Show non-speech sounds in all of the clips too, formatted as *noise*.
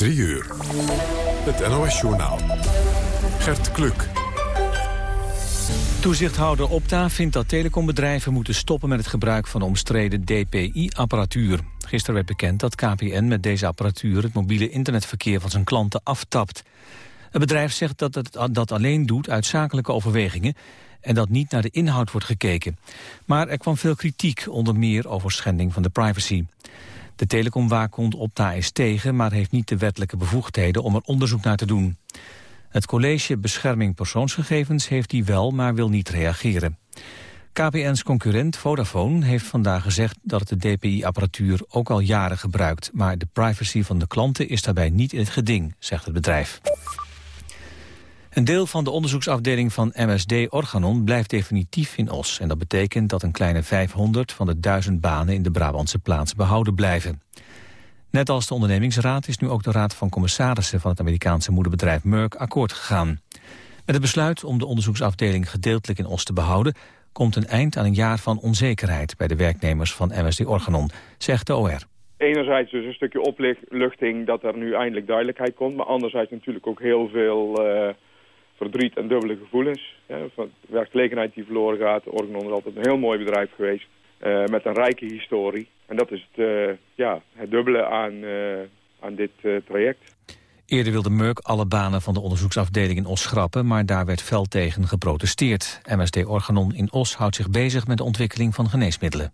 3 uur. Het NOS-journaal. Gert Kluk. Toezichthouder Opta vindt dat telecombedrijven moeten stoppen met het gebruik van omstreden DPI-apparatuur. Gisteren werd bekend dat KPN met deze apparatuur het mobiele internetverkeer van zijn klanten aftapt. Het bedrijf zegt dat het dat alleen doet uit zakelijke overwegingen en dat niet naar de inhoud wordt gekeken. Maar er kwam veel kritiek, onder meer over schending van de privacy. De telecomwaakhond Opta is tegen, maar heeft niet de wettelijke bevoegdheden om er onderzoek naar te doen. Het college Bescherming Persoonsgegevens heeft die wel, maar wil niet reageren. KPN's concurrent Vodafone heeft vandaag gezegd dat het de DPI-apparatuur ook al jaren gebruikt, maar de privacy van de klanten is daarbij niet in het geding, zegt het bedrijf. Een deel van de onderzoeksafdeling van MSD Organon blijft definitief in Os. En dat betekent dat een kleine 500 van de 1000 banen in de Brabantse plaats behouden blijven. Net als de ondernemingsraad is nu ook de raad van commissarissen van het Amerikaanse moederbedrijf Merck akkoord gegaan. Met het besluit om de onderzoeksafdeling gedeeltelijk in Os te behouden komt een eind aan een jaar van onzekerheid bij de werknemers van MSD Organon, zegt de OR. Enerzijds dus een stukje opluchting dat er nu eindelijk duidelijkheid komt, maar anderzijds natuurlijk ook heel veel... Uh verdriet en dubbele gevoelens. Ja, van werkgelegenheid die verloren gaat. Organon is altijd een heel mooi bedrijf geweest. Uh, met een rijke historie. En dat is het, uh, ja, het dubbele aan, uh, aan dit traject. Eerder wilde Merck alle banen van de onderzoeksafdeling in Os schrappen... maar daar werd fel tegen geprotesteerd. MSD Organon in Os houdt zich bezig met de ontwikkeling van geneesmiddelen.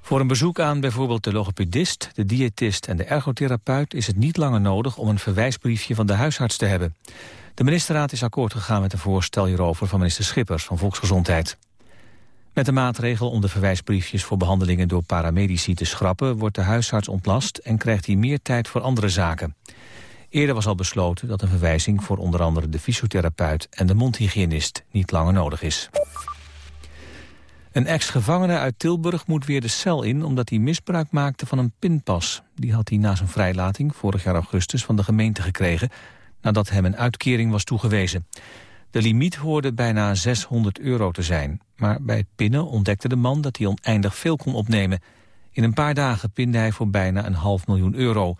Voor een bezoek aan bijvoorbeeld de logopedist, de diëtist en de ergotherapeut... is het niet langer nodig om een verwijsbriefje van de huisarts te hebben. De ministerraad is akkoord gegaan met een voorstel hierover van minister Schippers van Volksgezondheid. Met de maatregel om de verwijsbriefjes voor behandelingen door paramedici te schrappen... wordt de huisarts ontlast en krijgt hij meer tijd voor andere zaken. Eerder was al besloten dat een verwijzing voor onder andere de fysiotherapeut en de mondhygiënist niet langer nodig is. Een ex-gevangene uit Tilburg moet weer de cel in omdat hij misbruik maakte van een pinpas. Die had hij na zijn vrijlating vorig jaar augustus van de gemeente gekregen nadat hem een uitkering was toegewezen. De limiet hoorde bijna 600 euro te zijn. Maar bij het pinnen ontdekte de man dat hij oneindig veel kon opnemen. In een paar dagen pinde hij voor bijna een half miljoen euro.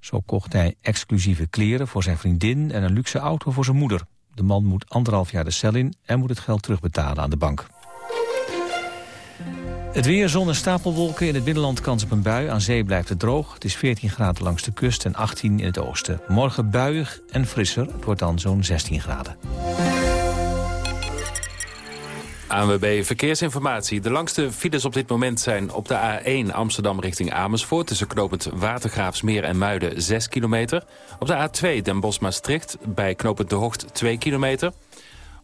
Zo kocht hij exclusieve kleren voor zijn vriendin en een luxe auto voor zijn moeder. De man moet anderhalf jaar de cel in en moet het geld terugbetalen aan de bank. Het weer, zon en stapelwolken. In het binnenland kans op een bui. Aan zee blijft het droog. Het is 14 graden langs de kust en 18 in het oosten. Morgen buiig en frisser. Het wordt dan zo'n 16 graden. ANWB Verkeersinformatie. De langste files op dit moment zijn op de A1 Amsterdam richting Amersfoort... tussen knooppunt Watergraafsmeer en Muiden 6 kilometer. Op de A2 Den Bosch-Maastricht bij knooppunt De Hocht 2 kilometer...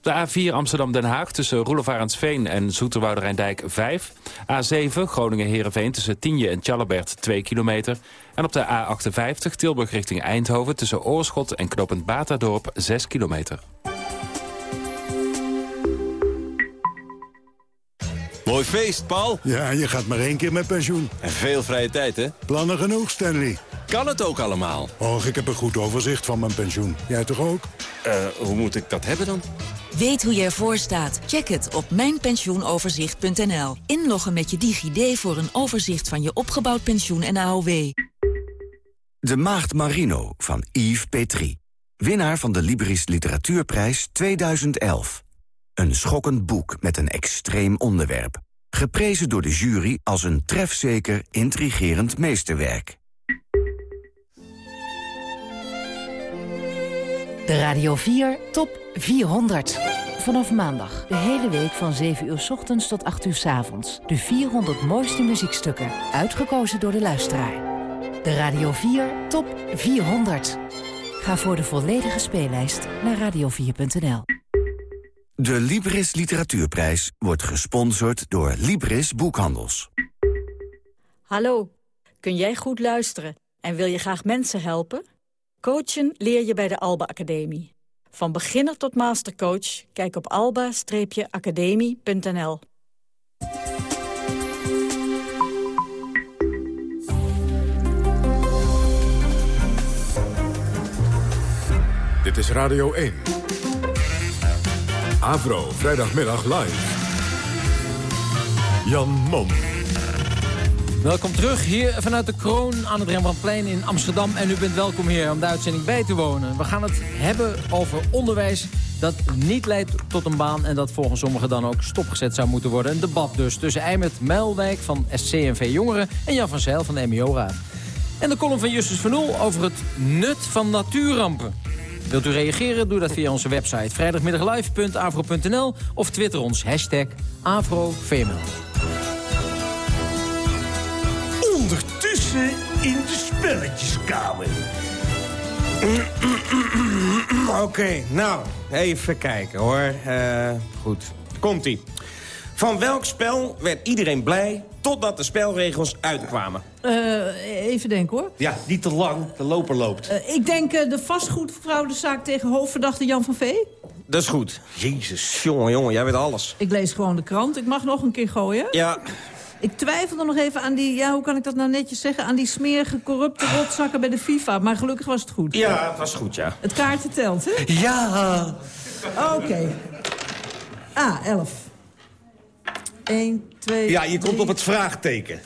De A4 Amsterdam-Den Haag tussen Roelevarensveen en Zoeterwoude Rijndijk 5. A7 Groningen-Herenveen tussen Tienje en Tjallebert 2 kilometer. En op de A58 Tilburg richting Eindhoven tussen Oorschot en Knopend Batadorp 6 kilometer. Mooi feest, Paul. Ja, je gaat maar één keer met pensioen. En veel vrije tijd, hè? Plannen genoeg, Stanley. Kan het ook allemaal? Och, ik heb een goed overzicht van mijn pensioen. Jij toch ook? Eh, hoe moet ik dat hebben dan? Weet hoe je ervoor staat? Check het op mijnpensioenoverzicht.nl. Inloggen met je DigiD voor een overzicht van je opgebouwd pensioen en AOW. De Maagd Marino van Yves Petrie. Winnaar van de Libris Literatuurprijs 2011. Een schokkend boek met een extreem onderwerp. Geprezen door de jury als een trefzeker, intrigerend meesterwerk. De Radio 4 Top 400. Vanaf maandag, de hele week van 7 uur s ochtends tot 8 uur s avonds. De 400 mooiste muziekstukken, uitgekozen door de luisteraar. De Radio 4 Top 400. Ga voor de volledige speellijst naar radio4.nl. De Libris Literatuurprijs wordt gesponsord door Libris Boekhandels. Hallo, kun jij goed luisteren en wil je graag mensen helpen? Coachen leer je bij de Alba Academie. Van beginner tot mastercoach, kijk op alba-academie.nl. Dit is Radio 1. Avro, vrijdagmiddag live. Jan Mom. Welkom terug hier vanuit de Kroon aan het Rembrandtplein in Amsterdam. En u bent welkom hier om de uitzending bij te wonen. We gaan het hebben over onderwijs dat niet leidt tot een baan... en dat volgens sommigen dan ook stopgezet zou moeten worden. Een debat dus tussen Eimert Muilwijk van SCNV Jongeren... en Jan van Zijl van de MBO-raad. En de column van Justus van Oel over het nut van natuurrampen. Wilt u reageren? Doe dat via onze website vrijdagmiddaglive.avro.nl of twitter ons hashtag AfroVML. In de spelletjeskamer. Oké, nou, even kijken hoor. Uh, goed, komt-ie. Van welk spel werd iedereen blij totdat de spelregels uitkwamen? Uh, even denken hoor. Ja, niet te lang, de loper loopt. Uh, ik denk uh, de vastgoedfraudezaak tegen hoofdverdachte Jan van Vee. Dat is goed. Jezus, jongen, jongen, jij weet alles. Ik lees gewoon de krant. Ik mag nog een keer gooien. Ja. Ik twijfelde nog even aan die, ja, hoe kan ik dat nou netjes zeggen... aan die smerige, corrupte rotzakken bij de FIFA. Maar gelukkig was het goed. Ja, het was goed, ja. Het kaartje telt, hè? Ja. Oké. Okay. Ah, 11. 1, 2, Ja, je komt op het vraagteken.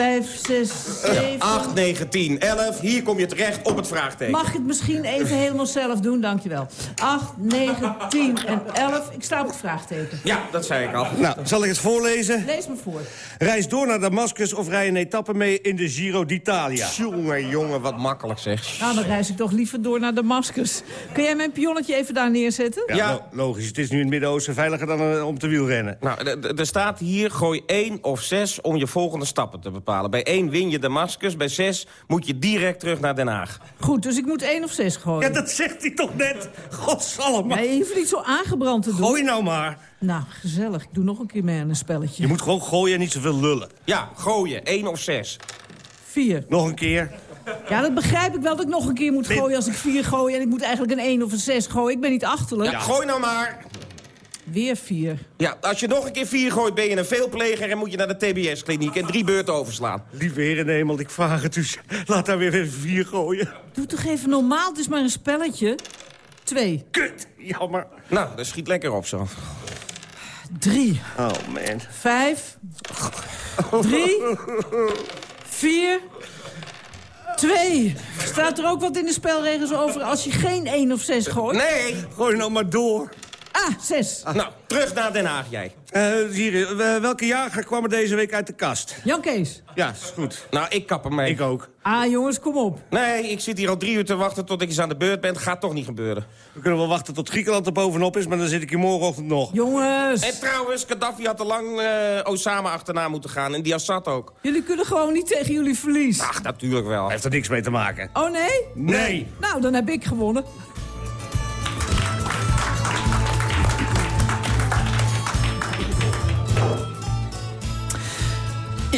5, 6, 7... 8, 9, 10, 11. Hier kom je terecht op het vraagteken. Mag ik het misschien even helemaal zelf doen? Dankjewel. 8, 9, 10 en 11. Ik sta op het vraagteken. Ja, dat zei ik al. Nou, zal ik het voorlezen? Lees me voor. Reis door naar Damascus of rij een etappe mee in de Giro d'Italia. Jongen, jongen, wat makkelijk zeg. Nou, dan reis ik toch liever door naar Damascus. Kun jij mijn pionnetje even daar neerzetten? Ja, ja. logisch. Het is nu in het Midden-Oosten veiliger dan uh, om te wielrennen. Nou, er staat hier, gooi 1 of 6 om je volgende stappen te bepalen. Bij 1 win je Damascus, bij 6 moet je direct terug naar Den Haag. Goed, dus ik moet 1 of 6 gooien. Ja, dat zegt hij toch net? Godsalleman. Nee, je hoeft niet zo aangebrand te doen. Gooi nou maar. Nou, gezellig. Ik doe nog een keer mee aan een spelletje. Je moet gewoon gooien en niet zoveel lullen. Ja, gooien. 1 of 6. 4. Nog een keer. Ja, dat begrijp ik wel dat ik nog een keer moet gooien als ik 4 gooi... en ik moet eigenlijk een 1 of een 6 gooien. Ik ben niet achterlijk. Ja, gooi nou maar. Weer vier. Ja, als je nog een keer vier gooit, ben je een veelpleger... en moet je naar de TBS-kliniek en drie beurten overslaan. Lieve de hemel, ik vraag het dus. Laat daar weer vier gooien. Doe toch even normaal, het is maar een spelletje. Twee. Kut, jammer. Nou, dat schiet lekker op zo. Drie. Oh, man. Vijf. Drie. Vier. Twee. Staat er ook wat in de spelregels over als je geen één of zes gooit? Nee, gooi nou maar door. Ah, zes. Nou, terug naar Den Haag, jij. Uh, hier, uh, welke jager kwam er deze week uit de kast? Jan Kees. Ja, is goed. Nou, ik kap hem mee. Ik ook. Ah, jongens, kom op. Nee, ik zit hier al drie uur te wachten tot ik eens aan de beurt ben. Gaat toch niet gebeuren. We kunnen wel wachten tot Griekenland er bovenop is, maar dan zit ik hier morgenochtend nog. Jongens. En trouwens, Gaddafi had al lang uh, Osama achterna moeten gaan. En die Assad ook. Jullie kunnen gewoon niet tegen jullie verlies. Ach, natuurlijk wel. Heeft er niks mee te maken. Oh, nee? Nee. Nou, dan heb ik gewonnen.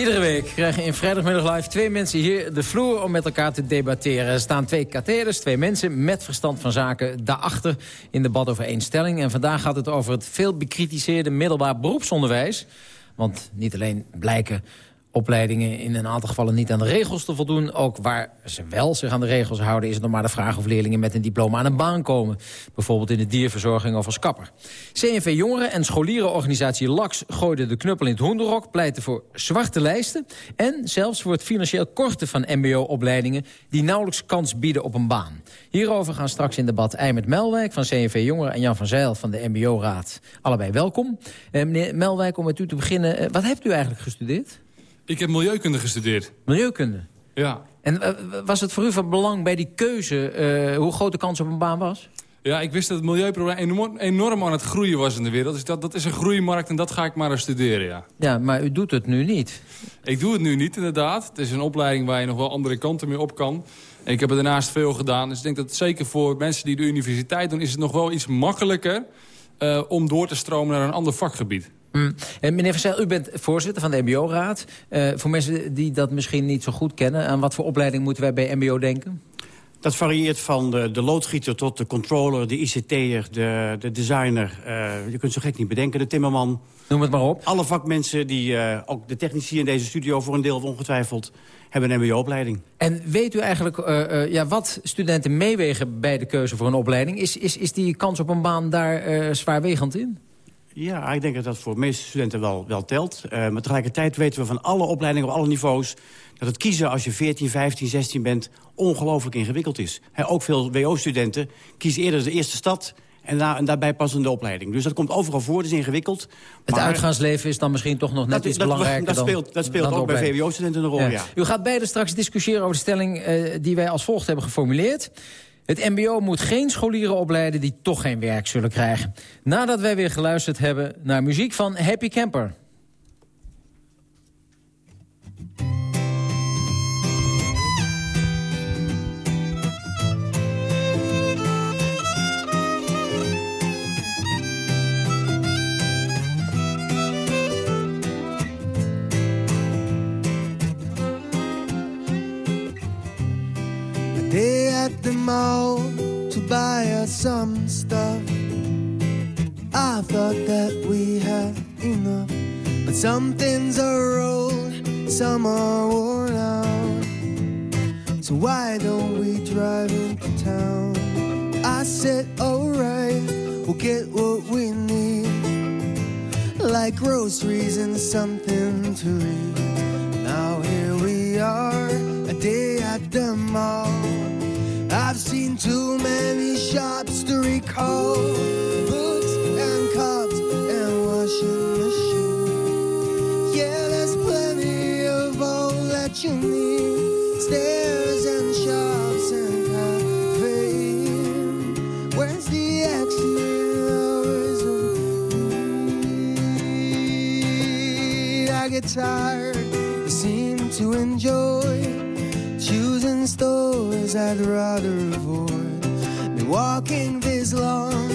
Iedere week krijgen in Vrijdagmiddag Live twee mensen hier de vloer om met elkaar te debatteren. Er staan twee katheders, twee mensen met verstand van zaken daarachter in debat over stelling. En vandaag gaat het over het veel bekritiseerde middelbaar beroepsonderwijs. Want niet alleen blijken opleidingen in een aantal gevallen niet aan de regels te voldoen. Ook waar ze wel zich aan de regels houden... is het nog maar de vraag of leerlingen met een diploma aan een baan komen. Bijvoorbeeld in de dierverzorging of als kapper. CNV Jongeren en scholierenorganisatie LAX gooiden de knuppel in het hoenderok... pleiten voor zwarte lijsten en zelfs voor het financieel korten van mbo-opleidingen... die nauwelijks kans bieden op een baan. Hierover gaan straks in debat Eimert Melwijk van CNV Jongeren... en Jan van Zijl van de mbo-raad. Allebei welkom. Eh, meneer Melwijk, om met u te beginnen, eh, wat hebt u eigenlijk gestudeerd? Ik heb milieukunde gestudeerd. Milieukunde? Ja. En uh, was het voor u van belang bij die keuze uh, hoe groot de kans op een baan was? Ja, ik wist dat het milieuprobleem enorm, enorm aan het groeien was in de wereld. Dus dat, dat is een groeimarkt en dat ga ik maar eens studeren, ja. Ja, maar u doet het nu niet. Ik doe het nu niet, inderdaad. Het is een opleiding waar je nog wel andere kanten mee op kan. En ik heb er daarnaast veel gedaan. Dus ik denk dat zeker voor mensen die de universiteit doen... is het nog wel iets makkelijker uh, om door te stromen naar een ander vakgebied. Mm. En meneer Verzijl, u bent voorzitter van de mbo-raad. Uh, voor mensen die dat misschien niet zo goed kennen... aan wat voor opleiding moeten wij bij mbo denken? Dat varieert van de, de loodgieter tot de controller, de ICT'er, de, de designer. Uh, je kunt zo gek niet bedenken, de timmerman. Noem het maar op. Alle vakmensen, die, uh, ook de technici in deze studio voor een deel ongetwijfeld... hebben een mbo-opleiding. En weet u eigenlijk uh, ja, wat studenten meewegen bij de keuze voor een opleiding? Is, is, is die kans op een baan daar zwaarwegend in? Ja, ik denk dat dat voor de meeste studenten wel, wel telt. Uh, maar tegelijkertijd weten we van alle opleidingen op alle niveaus... dat het kiezen als je 14, 15, 16 bent ongelooflijk ingewikkeld is. ook veel WO-studenten kiezen eerder de eerste stad... En, daar, en daarbij passende opleiding. Dus dat komt overal voor, het is ingewikkeld. Het uitgaansleven is dan misschien toch nog net iets dat, belangrijker dat, dan... Speelt, dat speelt ook bij VWO-studenten een rol, ja. U gaat beide straks discussiëren over de stelling uh, die wij als volgt hebben geformuleerd. Het mbo moet geen scholieren opleiden die toch geen werk zullen krijgen. Nadat wij weer geluisterd hebben naar muziek van Happy Camper. At the mall to buy us some stuff. I thought that we had enough, but some things are old, some are worn out. So why don't we drive into town? I said, alright, we'll get what we need, like groceries and something to read. Now here we are, a day at the mall. I'd rather avoid. Been walking long,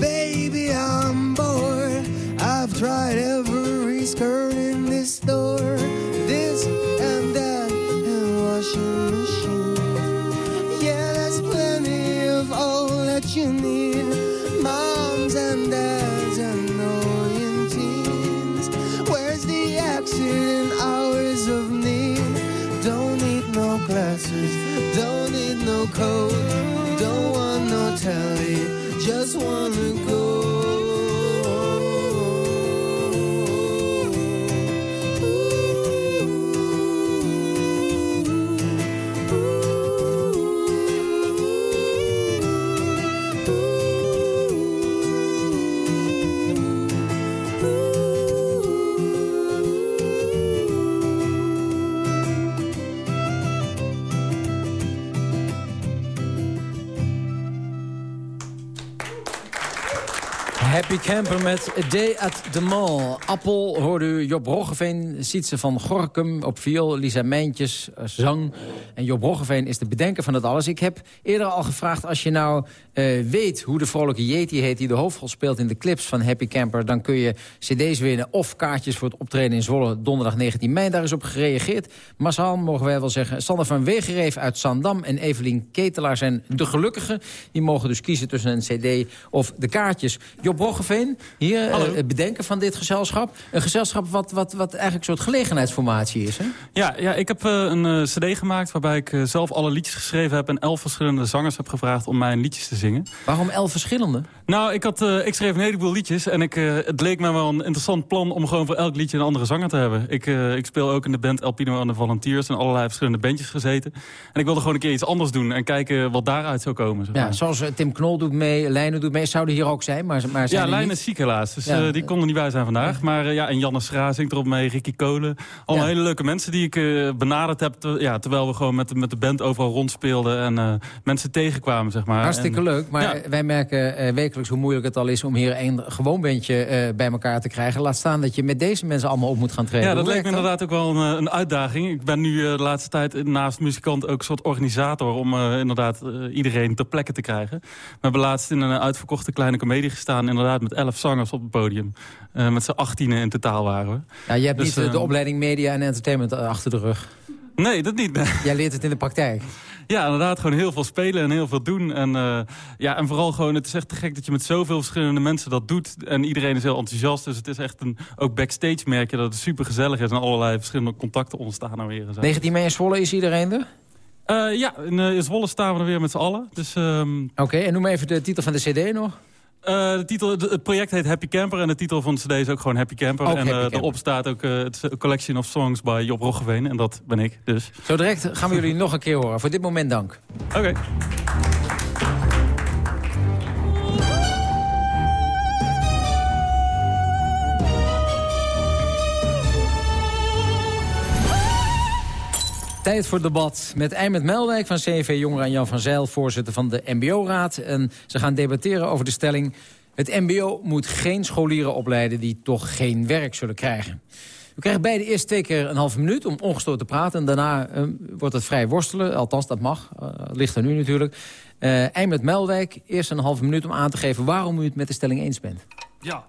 baby, I'm bored. I've tried every Happy Camper met A Day at the Mall. Appel hoorde u Job Roggeveen, Sietse van Gorkum op viool, Lisa Mijntjes, eh, zang. En Job Roggeveen is de bedenker van dat alles. Ik heb eerder al gevraagd, als je nou uh, weet hoe de vrolijke Yeti heet... die de hoofdrol speelt in de clips van Happy Camper... dan kun je cd's winnen of kaartjes voor het optreden in Zwolle... donderdag 19 mei. Daar is op gereageerd. Massaal, mogen wij wel zeggen. Sander van Wegereef uit Zandam en Evelien Ketelaar zijn de gelukkigen. Die mogen dus kiezen tussen een cd of de kaartjes. Job Roggeveen, hier uh, het bedenken van dit gezelschap. Een gezelschap wat, wat, wat eigenlijk een soort gelegenheidsformatie is, hè? Ja, ja ik heb uh, een cd gemaakt waarbij ik zelf alle liedjes geschreven heb... en elf verschillende zangers heb gevraagd om mijn liedjes te zingen. Waarom elf verschillende? Nou, ik, had, uh, ik schreef een heleboel liedjes. En ik, uh, het leek me wel een interessant plan om gewoon voor elk liedje een andere zanger te hebben. Ik, uh, ik speel ook in de band Alpino en de Volunteers. En allerlei verschillende bandjes gezeten. En ik wilde gewoon een keer iets anders doen. En kijken wat daaruit zou komen. Zeg maar. Ja, zoals Tim Knol doet mee, Lijnen doet mee. Zouden hier ook zijn, maar, maar zijn Ja, Lijnen is ziek helaas. Dus ja. die konden niet bij zijn vandaag. Ja. Maar ja, en Janne Schra zingt erop mee. Ricky Kolen. Allemaal hele leuke mensen die ik benaderd heb. Te, ja, terwijl we gewoon met de, met de band overal rondspeelden. En mensen tegenkwamen, zeg maar. Hartstikke en, leuk. Maar wij merken uh, hoe moeilijk het al is om hier een gewoon bandje uh, bij elkaar te krijgen. Laat staan dat je met deze mensen allemaal op moet gaan treden. Ja, dat leek me inderdaad ook wel een, een, uitdaging. Ik ben nu uh, de laatste tijd naast muzikant ook een soort organisator... om inderdaad iedereen ter plekke te krijgen. We hebben laatst in een uitverkochte kleine komedie gestaan... inderdaad met elf zangers op het podium. met z'n achttienen in totaal waren we. Ja, je hebt dus, niet de opleiding media en entertainment achter de rug. Nee, dat niet. *laughs* Jij leert het in de praktijk. Ja, inderdaad. Gewoon heel veel spelen en heel veel doen. En, uh, ja, en vooral gewoon, het is echt te gek dat je met zoveel verschillende mensen dat doet. En iedereen is heel enthousiast. Dus het is echt een, ook backstage merk je dat het super gezellig is. En allerlei verschillende contacten ontstaan er weer. 19 mei in Zwolle is iedereen er? Uh, ja, in, uh, in, Zwolle staan we er weer met z'n allen. Dus, um... Oké, okay, en noem even de titel van de cd nog. Uh, de titel, het project heet Happy Camper en de titel van de cd is ook gewoon Happy Camper. Ook en Happy uh, Camper. staat ook uh, het Collection of Songs bij Job Roggeveen. En dat ben ik dus. Zo direct gaan we jullie nog een keer horen. Voor dit moment dank. Oké. Okay. Tijd voor debat met Eimert Melwijk van CV Jongeren en Jan van Zijl, voorzitter van de MBO-raad. En ze gaan debatteren over de stelling... het MBO moet geen scholieren opleiden die toch geen werk zullen krijgen. We krijgen beide eerst twee keer een halve minuut om ongestoord te praten. En daarna uh, wordt het vrij worstelen, althans dat mag. Uh, ligt er nu natuurlijk. Uh, Eimert Melwijk, eerst een halve minuut om aan te geven... waarom u het met de stelling eens bent. Ja,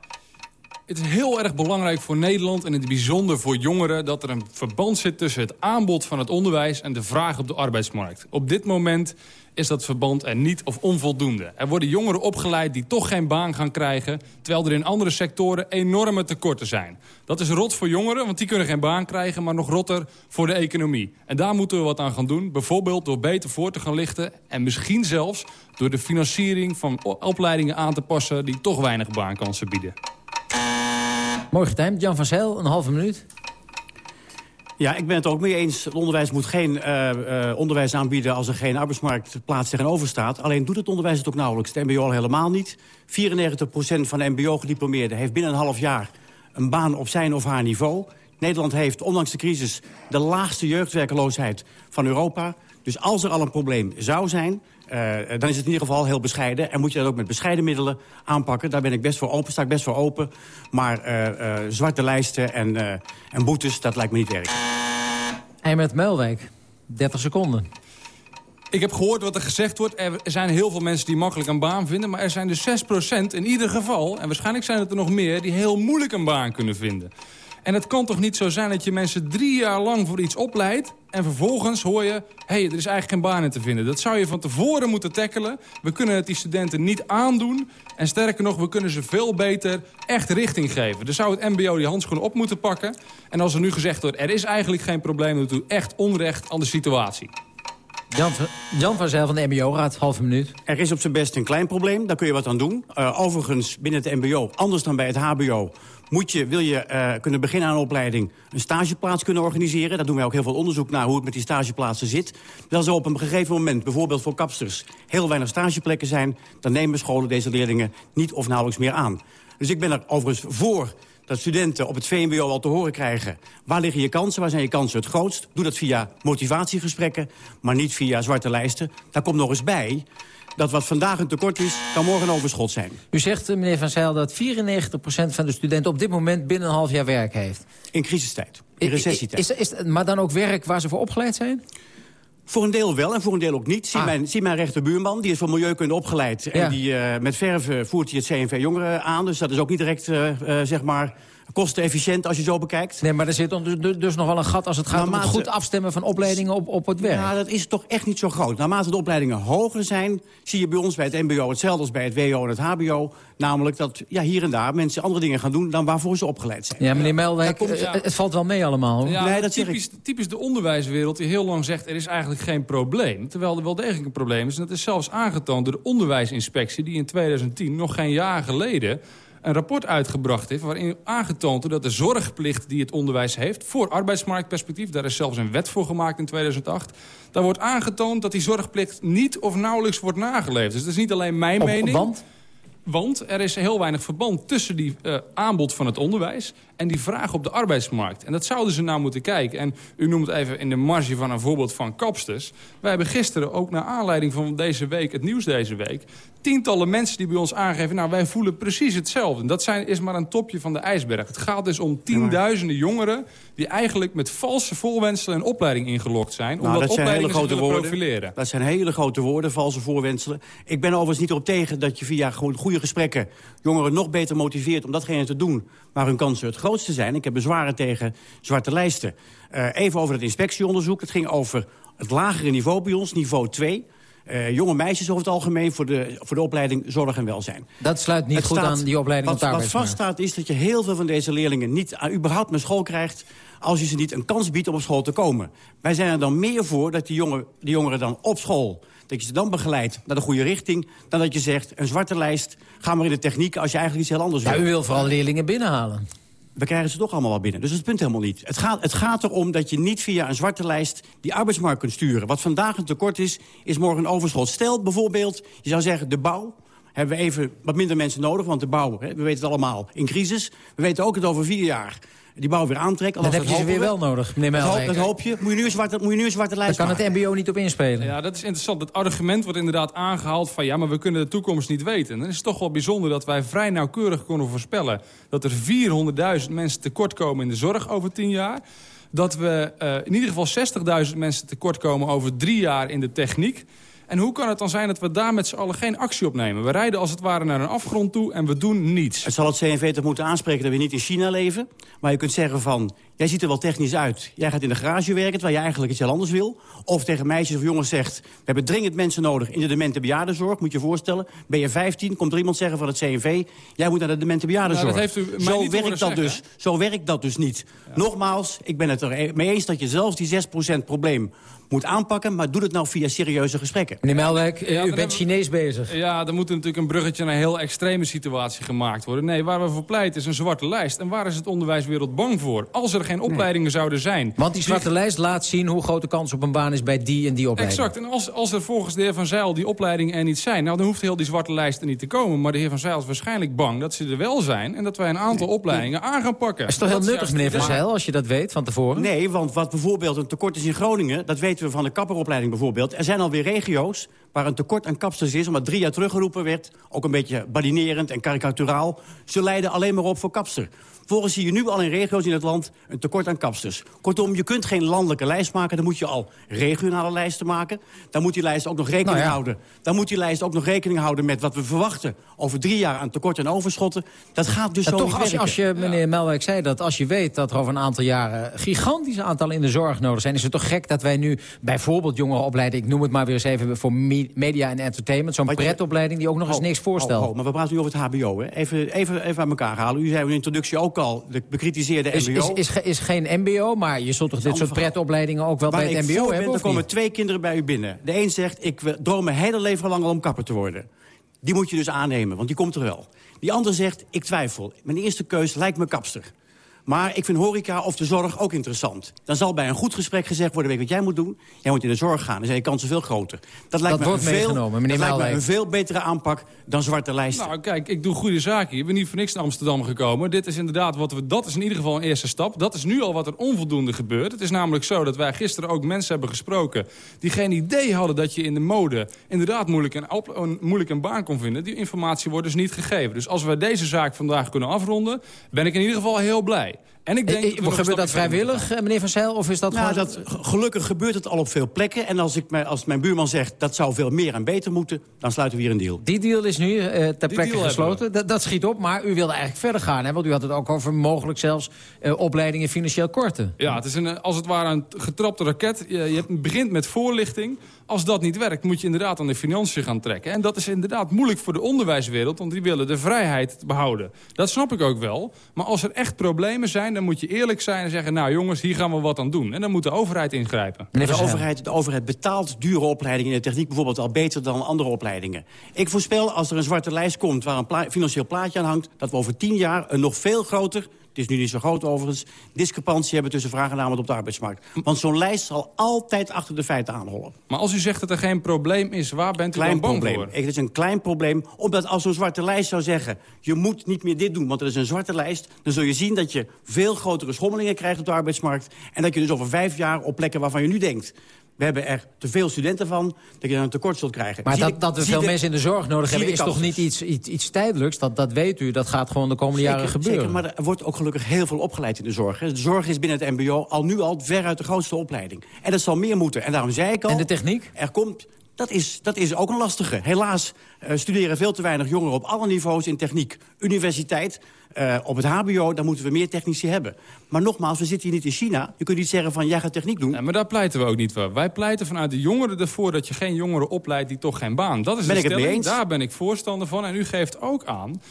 het is heel erg belangrijk voor Nederland en in het bijzonder voor jongeren... dat er een verband zit tussen het aanbod van het onderwijs en de vraag op de arbeidsmarkt. Op dit moment is dat verband er niet of onvoldoende. Er worden jongeren opgeleid die toch geen baan gaan krijgen... terwijl er in andere sectoren enorme tekorten zijn. Dat is rot voor jongeren, want die kunnen geen baan krijgen... maar nog rotter voor de economie. En daar moeten we wat aan gaan doen. Bijvoorbeeld door beter voor te gaan lichten... en misschien zelfs door de financiering van opleidingen aan te passen... die toch weinig baankansen bieden. Mooi getimed. Jan van Zijl, een halve minuut. Ja, ik ben het ook mee eens. Het onderwijs moet geen uh, uh, onderwijs aanbieden als er geen arbeidsmarktplaats tegenover staat. Alleen doet het onderwijs het ook nauwelijks. De mbo al helemaal niet. 94% van de mbo-gediplomeerden heeft binnen een half jaar een baan op zijn of haar niveau. Nederland heeft, ondanks de crisis, de laagste jeugdwerkeloosheid van Europa. Dus als er al een probleem zou zijn, uh, dan is het in ieder geval heel bescheiden. En moet je dat ook met bescheiden middelen aanpakken. Daar ben ik best voor open, sta ik best voor open. Maar uh, uh, zwarte lijsten en, en boetes, dat lijkt me niet werk. En met Melwijk, 30 seconden. Ik heb gehoord wat er gezegd wordt. Er zijn heel veel mensen die makkelijk een baan vinden. Maar er zijn dus 6% in ieder geval, en waarschijnlijk zijn het er nog meer... die heel moeilijk een baan kunnen vinden. En het kan toch niet zo zijn dat je mensen drie jaar lang voor iets opleidt... en vervolgens hoor je, hé, hey, er is eigenlijk geen baan in te vinden. Dat zou je van tevoren moeten tackelen. We kunnen het die studenten niet aandoen. En sterker nog, we kunnen ze veel beter echt richting geven. Dus zou het mbo die handschoenen op moeten pakken. En als er nu gezegd wordt, er is eigenlijk geen probleem... dan doet u echt onrecht aan de situatie. Jan, Jan van Zijl van de mbo-raad, halve minuut. Er is op zijn best een klein probleem, daar kun je wat aan doen. Uh, overigens, binnen het mbo, anders dan bij het hbo... Moet je, wil je uh, kunnen beginnen aan een opleiding een stageplaats kunnen organiseren. Daar doen wij ook heel veel onderzoek naar hoe het met die stageplaatsen zit. Als er op een gegeven moment, bijvoorbeeld voor kapsters... heel weinig stageplekken zijn, dan nemen scholen deze leerlingen niet of nauwelijks meer aan. Dus ik ben er overigens voor dat studenten op het VMBO al te horen krijgen... waar liggen je kansen, waar zijn je kansen het grootst. Doe dat via motivatiegesprekken, maar niet via zwarte lijsten. Daar komt nog eens bij dat wat vandaag een tekort is, kan morgen een overschot zijn. U zegt, meneer Van Zijl, dat 94% van de studenten op dit moment binnen een half jaar werk heeft. In crisistijd, in recessietijd. Is, is, is, maar dan ook werk waar ze voor opgeleid zijn? Voor een deel wel en voor een deel ook niet. Zie, Ah. mijn, zie mijn rechterbuurman, die is voor milieukunde opgeleid. Ja. En die, uh, met verven voert hij het CNV Jongeren aan. Dus dat is ook niet direct, uh, uh, zeg maar, kostenefficiënt als je zo bekijkt. Nee, maar er zit dus, dus nog wel een gat als het gaat Naarmate- om het goed afstemmen van opleidingen op, op het werk. Ja, dat is toch echt niet zo groot. Naarmate de opleidingen hoger zijn... zie je bij ons bij het mbo hetzelfde als bij het WO en het hbo. Namelijk dat ja, hier en daar mensen andere dingen gaan doen... dan waarvoor ze opgeleid zijn. Ja, meneer komt- eh, ja. het valt wel mee allemaal. hoor. Ja, Nee, dat typisch, typisch de onderwijswereld die heel lang zegt... er is eigenlijk geen probleem. Terwijl er wel degelijk een probleem is. En dat is zelfs aangetoond door de onderwijsinspectie... die in 2010, nog geen jaar geleden... een rapport uitgebracht heeft waarin aangetoond wordt dat de zorgplicht die het onderwijs heeft... voor arbeidsmarktperspectief, daar is zelfs een wet voor gemaakt in 2008... daar wordt aangetoond dat die zorgplicht niet of nauwelijks wordt nageleefd. Dus dat is niet alleen mijn Op- mening... want? Want er is heel weinig verband tussen die eh, aanbod van het onderwijs... en die vraag op de arbeidsmarkt. En dat zouden ze nou moeten kijken. En u noemt even in de marge van een voorbeeld van kapsters. Wij hebben gisteren, ook naar aanleiding van deze week, het nieuws deze week... tientallen mensen die bij ons aangeven... nou, wij voelen precies hetzelfde. En dat zijn, is maar een topje van de ijsberg. Het gaat dus om tienduizenden jongeren... die eigenlijk met valse voorwenselen een opleiding ingelokt zijn... Nou, omdat dat zijn hele grote woorden. profileren. Dat zijn hele grote woorden, valse voorwenselen. Ik ben overigens niet erop tegen dat je via gewoon goede gesprekken... jongeren nog beter motiveert om datgene te doen... waar hun kansen het grootste zijn. Ik heb bezwaren tegen zwarte lijsten. Eh, even over het inspectieonderzoek. Het ging over het lagere niveau bij ons, niveau 2. eh, jonge meisjes over het algemeen... Voor de, voor de opleiding zorg en welzijn. Dat sluit niet Het goed staat- aan die opleiding wat, op Wat vaststaat is dat je heel veel van deze leerlingen... niet überhaupt naar school krijgt als je ze niet een kans biedt om op school te komen. Wij zijn er dan meer voor dat die, jongen, die jongeren dan op school... dat je ze dan begeleidt naar de goede richting... dan dat je zegt, een zwarte lijst, ga maar in de techniek... als je eigenlijk iets heel anders Ja, wil. u wil vooral leerlingen binnenhalen. We krijgen ze toch allemaal wel binnen. Dus dat het punt helemaal niet. Het gaat, het gaat erom dat je niet via een zwarte lijst die arbeidsmarkt kunt sturen. Wat vandaag een tekort is, is morgen een overschot. Stel bijvoorbeeld, je zou zeggen, de bouw hebben we even wat minder mensen nodig. Want de bouw, hè, we weten het allemaal, in crisis. We weten ook dat over vier jaar die bouw weer aantrekt. Dan heb je ze weer we. wel nodig, meneer Dat hoop, Melwijk. dat hoop je. Moet je nu een zwarte, moet je nu een zwarte Daar lijst kan het mbo niet op inspelen. Ja, dat is interessant. Het argument wordt inderdaad aangehaald van... ja, maar we kunnen de toekomst niet weten. En dan is het toch wel bijzonder dat wij vrij nauwkeurig konden voorspellen... dat er 400.000 mensen tekortkomen in de zorg over 10 jaar. Dat we eh, in ieder geval 60.000 mensen tekortkomen over drie jaar in de techniek. En hoe kan het dan zijn dat we daar met z'n allen geen actie op nemen? We rijden als het ware naar een afgrond toe en we doen niets. Het zal het CNV toch moeten aanspreken dat we niet in China leven. Maar je kunt zeggen van, jij ziet er wel technisch uit. Jij gaat in de garage werken, terwijl je eigenlijk iets heel anders wil. Of tegen meisjes of jongens zegt, we hebben dringend mensen nodig in de demente bejaardenzorg. Moet je je voorstellen, ben je 15, komt er iemand zeggen van het CNV... jij moet naar de demente bejaardenzorg. Nou, dat heeft u mij zo, werkt dat zeggen, dus, zo werkt dat dus niet. Nogmaals, ik ben het er mee eens dat je zelfs die 6% probleem moet aanpakken... maar doe het nou via serieuze gesprekken. Meneer Melwijk, Ja, u dan bent Chinees bezig. Ja, er moet natuurlijk een bruggetje naar een heel extreme situatie gemaakt worden. Nee, waar we voor pleiten is een zwarte lijst. En waar is het onderwijswereld bang voor? Als er geen opleidingen zouden zijn... Want die zwarte lijst laat zien hoe groot de kans op een baan is bij die en die opleiding. Exact. En als, als er volgens de heer Van Zijl die opleidingen er niet zijn... nou, dan hoeft heel die zwarte lijst er niet te komen. Maar de heer Van Zijl is waarschijnlijk bang dat ze er wel zijn... en dat wij een aantal opleidingen aan gaan pakken. Dat is toch heel nuttig, meneer Van. Zijl, als je dat weet van tevoren? Nee, want wat bijvoorbeeld een tekort is in Groningen... dat weten van de kapperopleiding bijvoorbeeld. Er zijn alweer regio's waar een tekort aan kapsters is... omdat drie jaar teruggeroepen werd, ook een beetje badinerend en karikaturaal... ze leiden alleen maar op voor kapster. Volgens zie je nu al in regio's in het land een tekort aan kapsters. Kortom, je kunt geen landelijke lijst maken. Dan moet je al regionale lijsten maken. Dan moet die lijst ook nog rekening Nou ja. houden. Dan moet die lijst ook nog rekening houden met wat we verwachten... over drie jaar aan tekort en overschotten. Dat gaat dus Ja, zo toch, niet als, je- werken. als je, meneer Melwijk zei dat, als je weet dat er over een aantal jaren gigantische aantallen in de zorg nodig zijn, is het toch gek dat wij nu bijvoorbeeld jongeren opleiden, ik noem het maar weer eens even voor me- media en entertainment, zo'n pretopleiding die ook nog eens Ho, niks voorstelt. ho, maar we praten nu over het hbo. Hè? Even, even, even aan elkaar halen. U zei in de introductie ook al, de bekritiseerde Is, mbo. is, is, is geen mbo, maar je zult toch dit soort pretopleidingen ook wel bij het mbo hebben, er of komen twee kinderen bij u binnen. De een zegt, ik droom mijn hele leven lang al om kapper te worden. Die moet je dus aannemen, want die komt er wel. Die ander zegt, ik twijfel. Mijn eerste keus lijkt me kapster. Maar ik vind horeca of de zorg ook interessant. Dan zal bij een goed gesprek gezegd worden... weet je wat jij moet doen? Jij moet in de zorg gaan. Dan zijn je kansen veel groter. Dat lijkt, Dat me, wordt een veel, dat lijkt me een veel betere aanpak dan zwarte lijsten. Nou, kijk, ik doe goede zaken. Je bent niet voor niks naar Amsterdam gekomen. Dit is inderdaad wat we. Dat is in ieder geval een eerste stap. Dat is nu al wat er onvoldoende gebeurt. Het is namelijk zo dat wij gisteren ook mensen hebben gesproken. die geen idee hadden dat je in de mode. inderdaad moeilijk een, op- een, moeilijk een baan kon vinden. Die informatie wordt dus niet gegeven. Dus als wij deze zaak vandaag kunnen afronden. ben ik in ieder geval heel blij. right. En ik denk Eh, dat eh, Gebeurt dat vrijwillig, eh, meneer Van Zijl, of is dat Nou, gewoon... dat, gelukkig gebeurt het al op veel plekken. En als, ik, mij- als mijn buurman zegt dat zou veel meer en beter moeten... dan sluiten we hier een deal. Die deal is nu eh, ter plekke gesloten. Dat, dat schiet op, maar u wilde eigenlijk verder gaan. Hè? Want u had het ook over mogelijk zelfs eh, opleidingen financieel korten. Ja, het is een, als het ware een getrapte raket. Je, je hebt- begint met voorlichting. Als dat niet werkt, moet je inderdaad aan de financiën gaan trekken. En dat is inderdaad moeilijk voor de onderwijswereld... want die willen de vrijheid behouden. Dat snap ik ook wel. Maar als er echt problemen zijn, dan moet je eerlijk zijn en zeggen... nou jongens, hier gaan we wat aan doen. En dan moet de overheid ingrijpen. De overheid, de overheid betaalt dure opleidingen in de techniek bijvoorbeeld al beter dan andere opleidingen. Ik voorspel als er een zwarte lijst komt waar een pla- financieel plaatje aan hangt... dat we over tien jaar een nog veel groter, het is nu niet zo groot overigens... discrepantie hebben tussen vraag en aanbod op de arbeidsmarkt. Want zo'n lijst zal altijd achter de feiten aanhollen. Maar als u zegt dat er geen probleem is, waar bent u Klein dan bang probleem. voor? Het is een klein probleem, omdat als zo'n zwarte lijst zou zeggen... je moet niet meer dit doen, want er is een zwarte lijst... dan zul je zien dat je veel grotere schommelingen krijgt op de arbeidsmarkt... en dat je dus over vijf jaar op plekken waarvan je nu denkt... we hebben er te veel studenten van, dat je dan een tekort zult krijgen. Maar Zie dat, dat we veel de- mensen in de zorg nodig hebben... is toch niet iets, iets, iets tijdelijks? Dat, dat weet u, dat gaat gewoon de komende jaren gebeuren. Zeker, maar er wordt ook gelukkig heel veel opgeleid in de zorg. hè. De zorg is binnen het mbo al nu al veruit de grootste opleiding. En dat zal meer moeten. En daarom zei ik al... En de techniek? Er komt... Dat is, dat is ook een lastige. Helaas uh, studeren veel te weinig jongeren op alle niveaus in techniek. Universiteit, uh, op het hbo, daar moeten we meer technici hebben. Maar nogmaals, we zitten hier niet in China. Je kunt niet zeggen van, jij gaat techniek doen. Ja, maar daar pleiten we ook niet voor. Wij pleiten vanuit de jongeren ervoor dat je geen jongeren opleidt... die toch geen baan. Dat is ben de ik eens? Daar ben ik voorstander van. En u geeft ook aan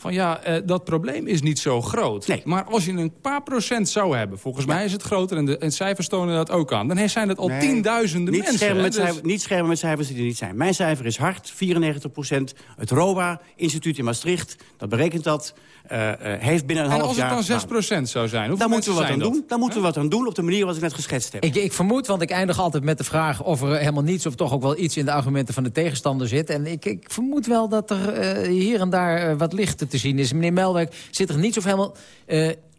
van ja, uh, dat probleem is niet zo groot. Nee. Maar als je een paar procent zou hebben... volgens ja. mij is het groter en de en cijfers tonen dat ook aan... dan zijn het al nee. tienduizenden niet mensen. Schermen met dus... cijfers, niet schermen met cijfers die er niet zijn. Mijn cijfer is hard, 94 procent. Het ROBA-instituut in Maastricht, dat berekent dat... Uh, uh, heeft binnen een en half jaar... En als het dan 6 procent zou zijn, hoeveel dan moeten we wat aan dat? doen. Dan moeten we wat aan doen op de manier wat ik net geschetst heb. Ik, ik, vermoed, want ik eindig altijd met de vraag... of er helemaal niets of toch ook wel iets in de argumenten van de tegenstander zit. En ik, ik vermoed wel dat er uh, hier en daar wat licht te zien is. Meneer Melwijk, zit er niets of helemaal...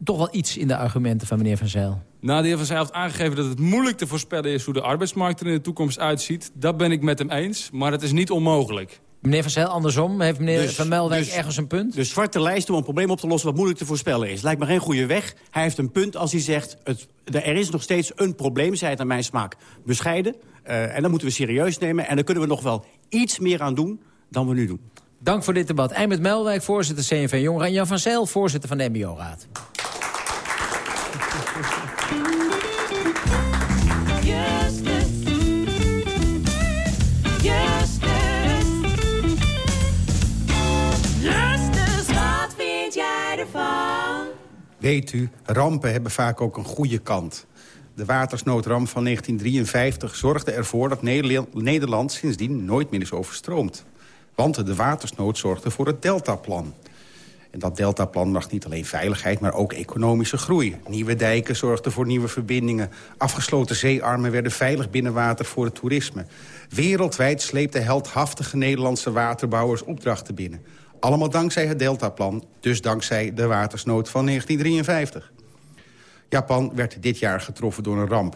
toch wel iets in de argumenten van meneer Van Zijl? Nou, de heer Van Zijl heeft aangegeven dat het moeilijk te voorspellen is... hoe de arbeidsmarkt er in de toekomst uitziet. Dat ben ik met hem eens, maar het is niet onmogelijk. Meneer Van Zijl, andersom, heeft meneer Dus- Van Melwijk dus- ergens een punt? De zwarte lijst om een probleem op te lossen wat moeilijk te voorspellen is. Lijkt me geen goede weg. Hij heeft een punt als hij zegt... Het, er is nog steeds een probleem, zij het naar mijn smaak, bescheiden. Uh, en dat moeten we serieus nemen. En daar kunnen we nog wel iets meer aan doen dan we nu doen. Dank voor dit debat. Eimert Melwijk, voorzitter CNV Jongeren... en Jan van Zijl, voorzitter van de MBO-raad. Weet u, rampen hebben vaak ook een goede kant. De watersnoodramp van 1953 zorgde ervoor dat Nederland sindsdien nooit meer is overstroomd. Want de watersnood zorgde voor het Deltaplan. En dat Deltaplan bracht niet alleen veiligheid, maar ook economische groei. Nieuwe dijken zorgden voor nieuwe verbindingen. Afgesloten zeearmen werden veilig binnen water voor het toerisme. Wereldwijd sleepten heldhaftige Nederlandse waterbouwers opdrachten binnen. Allemaal dankzij het Deltaplan, dus dankzij de watersnood van 1953. Japan werd dit jaar getroffen door een ramp.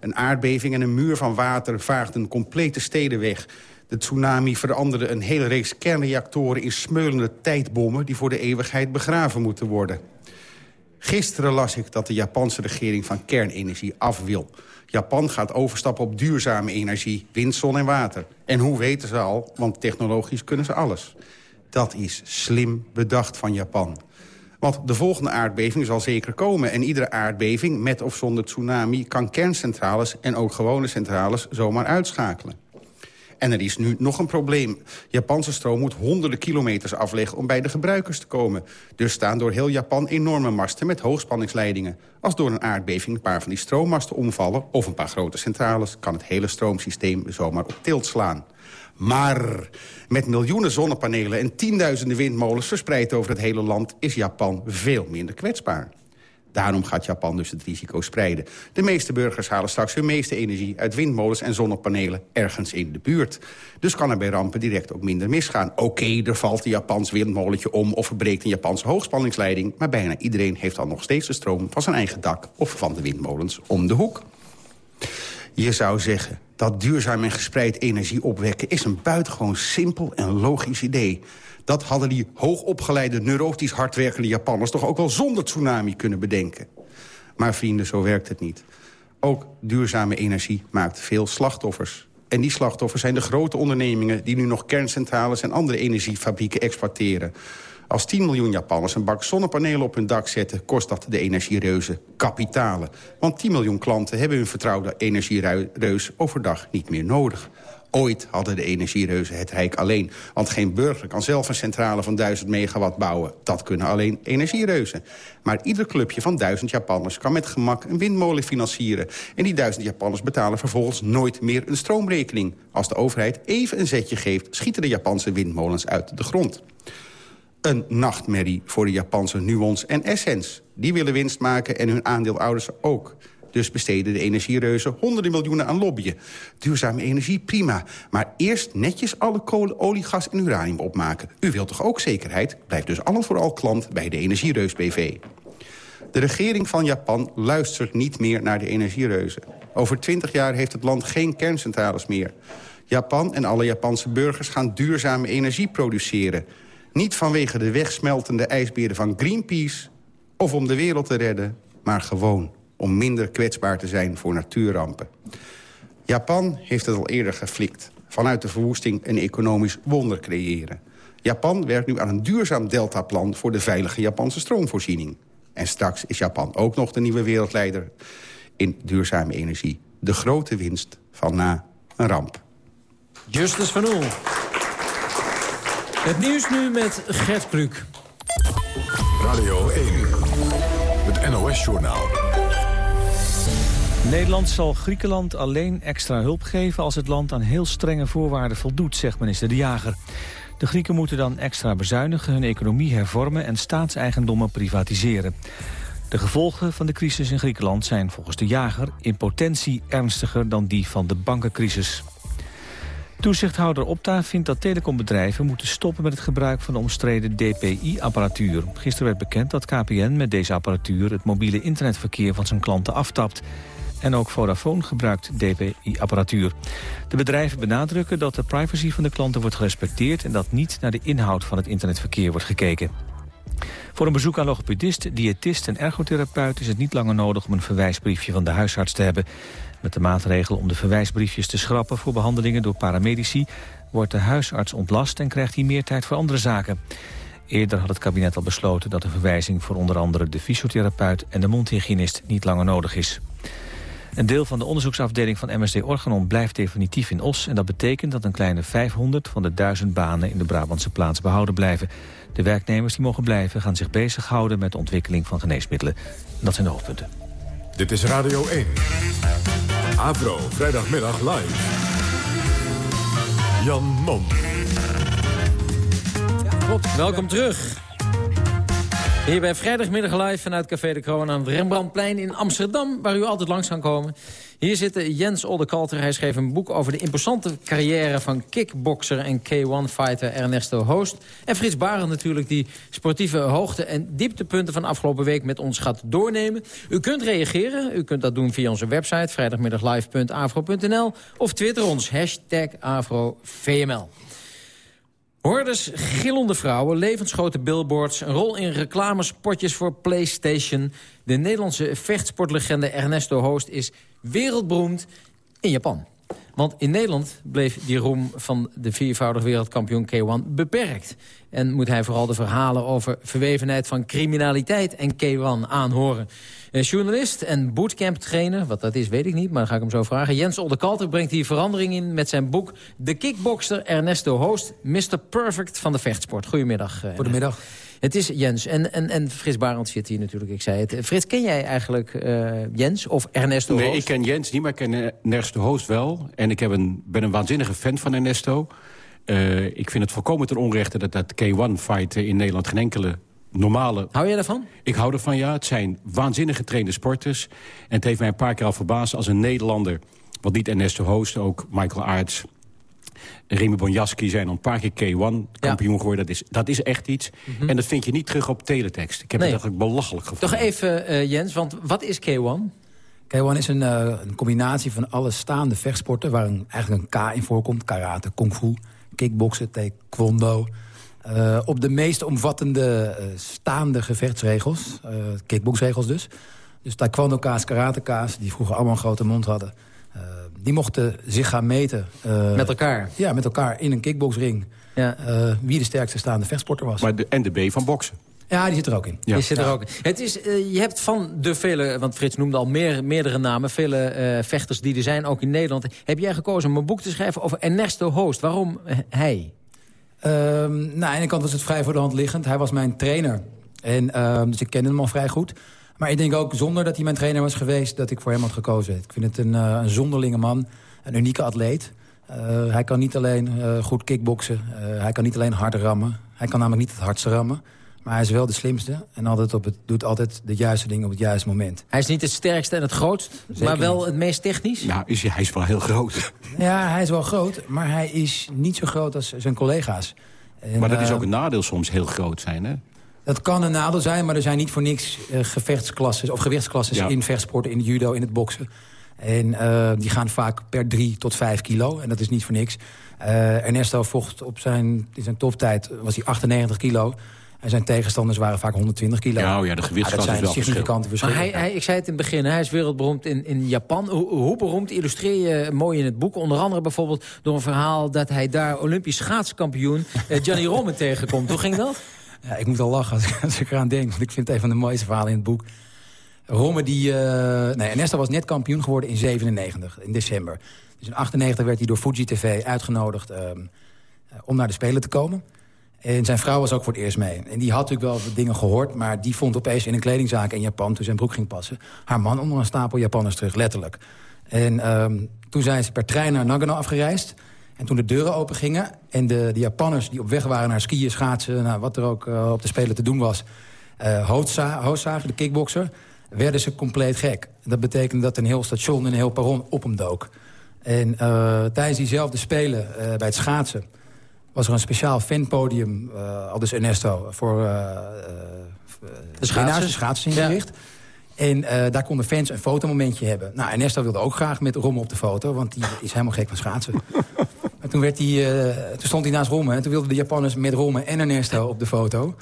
Een aardbeving en een muur van water vaagden complete steden weg. De tsunami veranderde een hele reeks kernreactoren in smeulende tijdbommen... die voor de eeuwigheid begraven moeten worden. Gisteren las ik dat de Japanse regering van kernenergie af wil. Japan gaat overstappen op duurzame energie, wind, zon en water. En hoe weten ze al, want technologisch kunnen ze alles. Dat is slim bedacht van Japan. Want de volgende aardbeving zal zeker komen. En iedere aardbeving, met of zonder tsunami... kan kerncentrales en ook gewone centrales zomaar uitschakelen. En er is nu nog een probleem. Japanse stroom moet honderden kilometers afleggen om bij de gebruikers te komen. Dus staan door heel Japan enorme masten met hoogspanningsleidingen. Als door een aardbeving een paar van die stroommasten omvallen... of een paar grote centrales, kan het hele stroomsysteem zomaar op tilt slaan. Maar met miljoenen zonnepanelen en tienduizenden windmolens verspreid over het hele land... is Japan veel minder kwetsbaar. Daarom gaat Japan dus het risico spreiden. De meeste burgers halen straks hun meeste energie uit windmolens en zonnepanelen ergens in de buurt. Dus kan er bij rampen direct ook minder misgaan. Oké, er valt een Japans windmolentje om of verbreekt een Japanse hoogspanningsleiding... maar bijna iedereen heeft dan nog steeds de stroom van zijn eigen dak of van de windmolens om de hoek. Je zou zeggen dat duurzaam en gespreid energie opwekken... is een buitengewoon simpel en logisch idee. Dat hadden die hoogopgeleide, neurotisch hardwerkende Japanners... toch ook wel zonder tsunami kunnen bedenken. Maar vrienden, zo werkt het niet. Ook duurzame energie maakt veel slachtoffers. En die slachtoffers zijn de grote ondernemingen... die nu nog kerncentrales en andere energiefabrieken exploiteren. Als 10 miljoen Japanners een bak zonnepanelen op hun dak zetten... kost dat de energiereuzen kapitalen. Want 10 miljoen klanten hebben hun vertrouwde energiereus overdag niet meer nodig. Ooit hadden de energiereuzen het rijk alleen. Want geen burger kan zelf een centrale van 1000 megawatt bouwen. Dat kunnen alleen energiereuzen. Maar ieder clubje van 1000 Japanners kan met gemak een windmolen financieren. En die 1000 Japanners betalen vervolgens nooit meer een stroomrekening. Als de overheid even een zetje geeft, schieten de Japanse windmolens uit de grond. Een nachtmerrie voor de Japanse Nuons en Essence. Die willen winst maken en hun aandeelouders ook. Dus besteden de energiereuzen honderden miljoenen aan lobbyen. Duurzame energie, prima. Maar eerst netjes alle kolen, olie, gas en uranium opmaken. U wilt toch ook zekerheid? Blijf dus allen vooral klant bij de Energiereus BV. De regering van Japan luistert niet meer naar de energiereuzen. Over twintig jaar heeft het land geen kerncentrales meer. Japan en alle Japanse burgers gaan duurzame energie produceren. Niet vanwege de wegsmeltende ijsberen van Greenpeace... of om de wereld te redden, maar gewoon om minder kwetsbaar te zijn voor natuurrampen. Japan heeft het al eerder geflikt. vanuit de verwoesting een economisch wonder creëren. Japan werkt nu aan een duurzaam deltaplan... voor de veilige Japanse stroomvoorziening. En straks is Japan ook nog de nieuwe wereldleider in duurzame energie. De grote winst van na een ramp. Justus van Oel. Het nieuws nu met Gert Kluk. Radio 1, het NOS-journaal. Nederland zal Griekenland alleen extra hulp geven als het land aan heel strenge voorwaarden voldoet, zegt minister De Jager. De Grieken moeten dan extra bezuinigen, hun economie hervormen en staatseigendommen privatiseren. De gevolgen van de crisis in Griekenland zijn volgens De Jager in potentie ernstiger dan die van de bankencrisis. Toezichthouder Opta vindt dat telecombedrijven moeten stoppen met het gebruik van de omstreden DPI-apparatuur. Gisteren werd bekend dat KPN met deze apparatuur het mobiele internetverkeer van zijn klanten aftapt. En ook Vodafone gebruikt DPI-apparatuur. De bedrijven benadrukken dat de privacy van de klanten wordt gerespecteerd... en dat niet naar de inhoud van het internetverkeer wordt gekeken. Voor een bezoek aan logopedist, diëtist en ergotherapeut... is het niet langer nodig om een verwijsbriefje van de huisarts te hebben. Met de maatregel om de verwijsbriefjes te schrappen... voor behandelingen door paramedici... wordt de huisarts ontlast en krijgt hij meer tijd voor andere zaken. Eerder had het kabinet al besloten dat een verwijzing voor onder andere de fysiotherapeut en de mondhygiënist niet langer nodig is. Een deel van de onderzoeksafdeling van MSD Organon blijft definitief in Os. En dat betekent dat een kleine 500 van de 1000 banen in de Brabantse plaats behouden blijven. De werknemers die mogen blijven gaan zich bezighouden met de ontwikkeling van geneesmiddelen. dat zijn de hoofdpunten. Dit is Radio 1. Avro, vrijdagmiddag live. Jan Mom. Welkom terug. Hier bij vrijdagmiddag live vanuit Café de Kroon aan het Rembrandtplein in Amsterdam... waar u altijd langs kan komen. Hier zit Jens Oldekalter. Hij schreef een boek over de imposante carrière van kickbokser en K1-fighter Ernesto Hoost. En Frits Barend natuurlijk, die sportieve hoogte- en dieptepunten van afgelopen week met ons gaat doornemen. U kunt reageren. U kunt dat doen via onze website vrijdagmiddaglive.afro.nl of twitter ons, hashtag AfroVML. Hordes gillende vrouwen, levensgrote billboards... een rol in reclamespotjes voor PlayStation. De Nederlandse vechtsportlegende Ernesto Hoost is wereldberoemd in Japan. Want in Nederland bleef die roem van de viervoudig wereldkampioen K1 beperkt. En moet hij vooral de verhalen over verwevenheid van criminaliteit en K1 aanhoren. Uh, journalist en bootcamp trainer, wat dat is weet ik niet, maar dan ga ik hem zo vragen. Jens Oldekalter brengt hier verandering in met zijn boek... De kickbokster Ernesto Hoost, Mr. Perfect van de vechtsport. Goedemiddag. Uh, Goedemiddag. Het is Jens. En, en, en Frits Barend zit hier natuurlijk, ik zei het. Frits, ken jij eigenlijk uh, Jens of Ernesto Nee, Hoost? ik ken Jens niet, maar ik ken Ernesto Hoost wel. En ik heb een, ben een waanzinnige fan van Ernesto. Uh, ik vind het volkomen ten onrechte dat dat K1-fight in Nederland geen enkele normale... Hou jij daarvan? Ik hou ervan, ja. Het zijn waanzinnig getrainde sporters. En het heeft mij een paar keer al verbaasd als een Nederlander... wat niet Ernesto Hoost, ook Michael Aerts... Remy Bonjaski zijn al een paar keer K1-kampioen ja. geworden. Dat is, dat is echt iets. Mm -hmm. En dat vind je niet terug op teletext. Ik heb nee. het eigenlijk belachelijk gevonden. Toch even, uh, Jens, want wat is K1? K1 is een, uh, een, combinatie van alle staande vechtsporten... waar een, eigenlijk een K in voorkomt. Karate, kung fu, kickboksen, taekwondo... Uh, op de meest omvattende uh, staande gevechtsregels, uh, kickboxregels dus. Dus taekwondo-kaas, karate-kaas, die vroeger allemaal een grote mond hadden... die mochten zich gaan meten. met elkaar? Ja, met elkaar in een kickboxring. Ja. wie de sterkste staande vechtsporter was. Maar de, en de B van boksen? Ja, die zit er ook in. Ja. Die zit er ook in. Het is, je hebt van de vele, want Frits noemde al meer, meerdere namen... vele vechters die er zijn, ook in Nederland... heb jij gekozen om een boek te schrijven over Ernesto Hoost. Waarom hij? Um, nou, aan de kant was het vrij voor de hand liggend. Hij was mijn trainer. En, um, dus ik kende hem al vrij goed. Maar ik denk ook, zonder dat hij mijn trainer was geweest... dat ik voor hem had gekozen. Ik vind het een, uh, een zonderlinge man. Een unieke atleet. Uh, hij kan niet alleen uh, goed kickboksen. hij kan niet alleen hard rammen. Hij kan namelijk niet het hardste rammen. Maar hij is wel de slimste en altijd op het, doet altijd de juiste dingen op het juiste moment. Hij is niet het sterkste en het grootst, Zeker maar wel niet. het meest technisch? Nou, is hij, hij is wel heel groot. Ja, hij is wel groot, maar hij is niet zo groot als zijn collega's. En, maar dat is ook een nadeel soms, heel groot zijn, hè? Dat kan een nadeel zijn, maar er zijn niet voor niks uh, gevechtsklassen... of gewichtsklassen ja. in vechtsporten, in judo, in het boksen. En uh, die gaan vaak per 3 tot 5 kilo. En dat is niet voor niks. Uh, Ernesto vocht op zijn, in zijn toptijd, was hij 98 kilo. En zijn tegenstanders waren vaak 120 kilo. Ja, oh ja, de gewichtsklasse dat is wel zijn significante Maar hij, hij, ik zei het in het begin, hij is wereldberoemd in, in Japan. Hoe, hoe beroemd illustreer je mooi in het boek? Onder andere bijvoorbeeld door een verhaal dat hij daar Olympisch schaatskampioen eh, *laughs* Gianni Romme tegenkomt. Hoe ging dat? Ja, ik moet al lachen als ik, als ik eraan denk. Want ik vind het een van de mooiste verhalen in het boek. Romme, die... eh nee, Ernesto was net kampioen geworden in 97, in december. Dus in 98 werd hij door Fuji TV uitgenodigd ehm, eh, om naar de Spelen te komen. En zijn vrouw was ook voor het eerst mee. En die had natuurlijk wel dingen gehoord... maar die vond opeens in een kledingzaak in Japan... toen zijn broek ging passen... haar man onder een stapel Japanners terug, letterlijk. En ehm, toen zijn ze per trein naar Nagano afgereisd... En toen de deuren open gingen en de, de Japanners die op weg waren naar skiën, schaatsen... Nou, wat er ook eh, op de Spelen te doen was, eh Hootza- Hootzagen, de kickbokser... werden ze compleet gek. Dat betekende dat een heel station en een heel perron op hem dook. En eh, tijdens diezelfde Spelen eh, bij het schaatsen... was er een speciaal fanpodium, eh al dus Ernesto... voor eh, eh, De schaatsen. schaatsers ingericht. En eh, daar konden fans een fotomomentje hebben. Nou, Ernesto wilde ook graag met Romme op de foto... want die is helemaal gek van schaatsen. *laughs* En toen, werd eh, toen stond hij naast Romme en toen wilden de Japanners met Romme en Ernesto op de foto.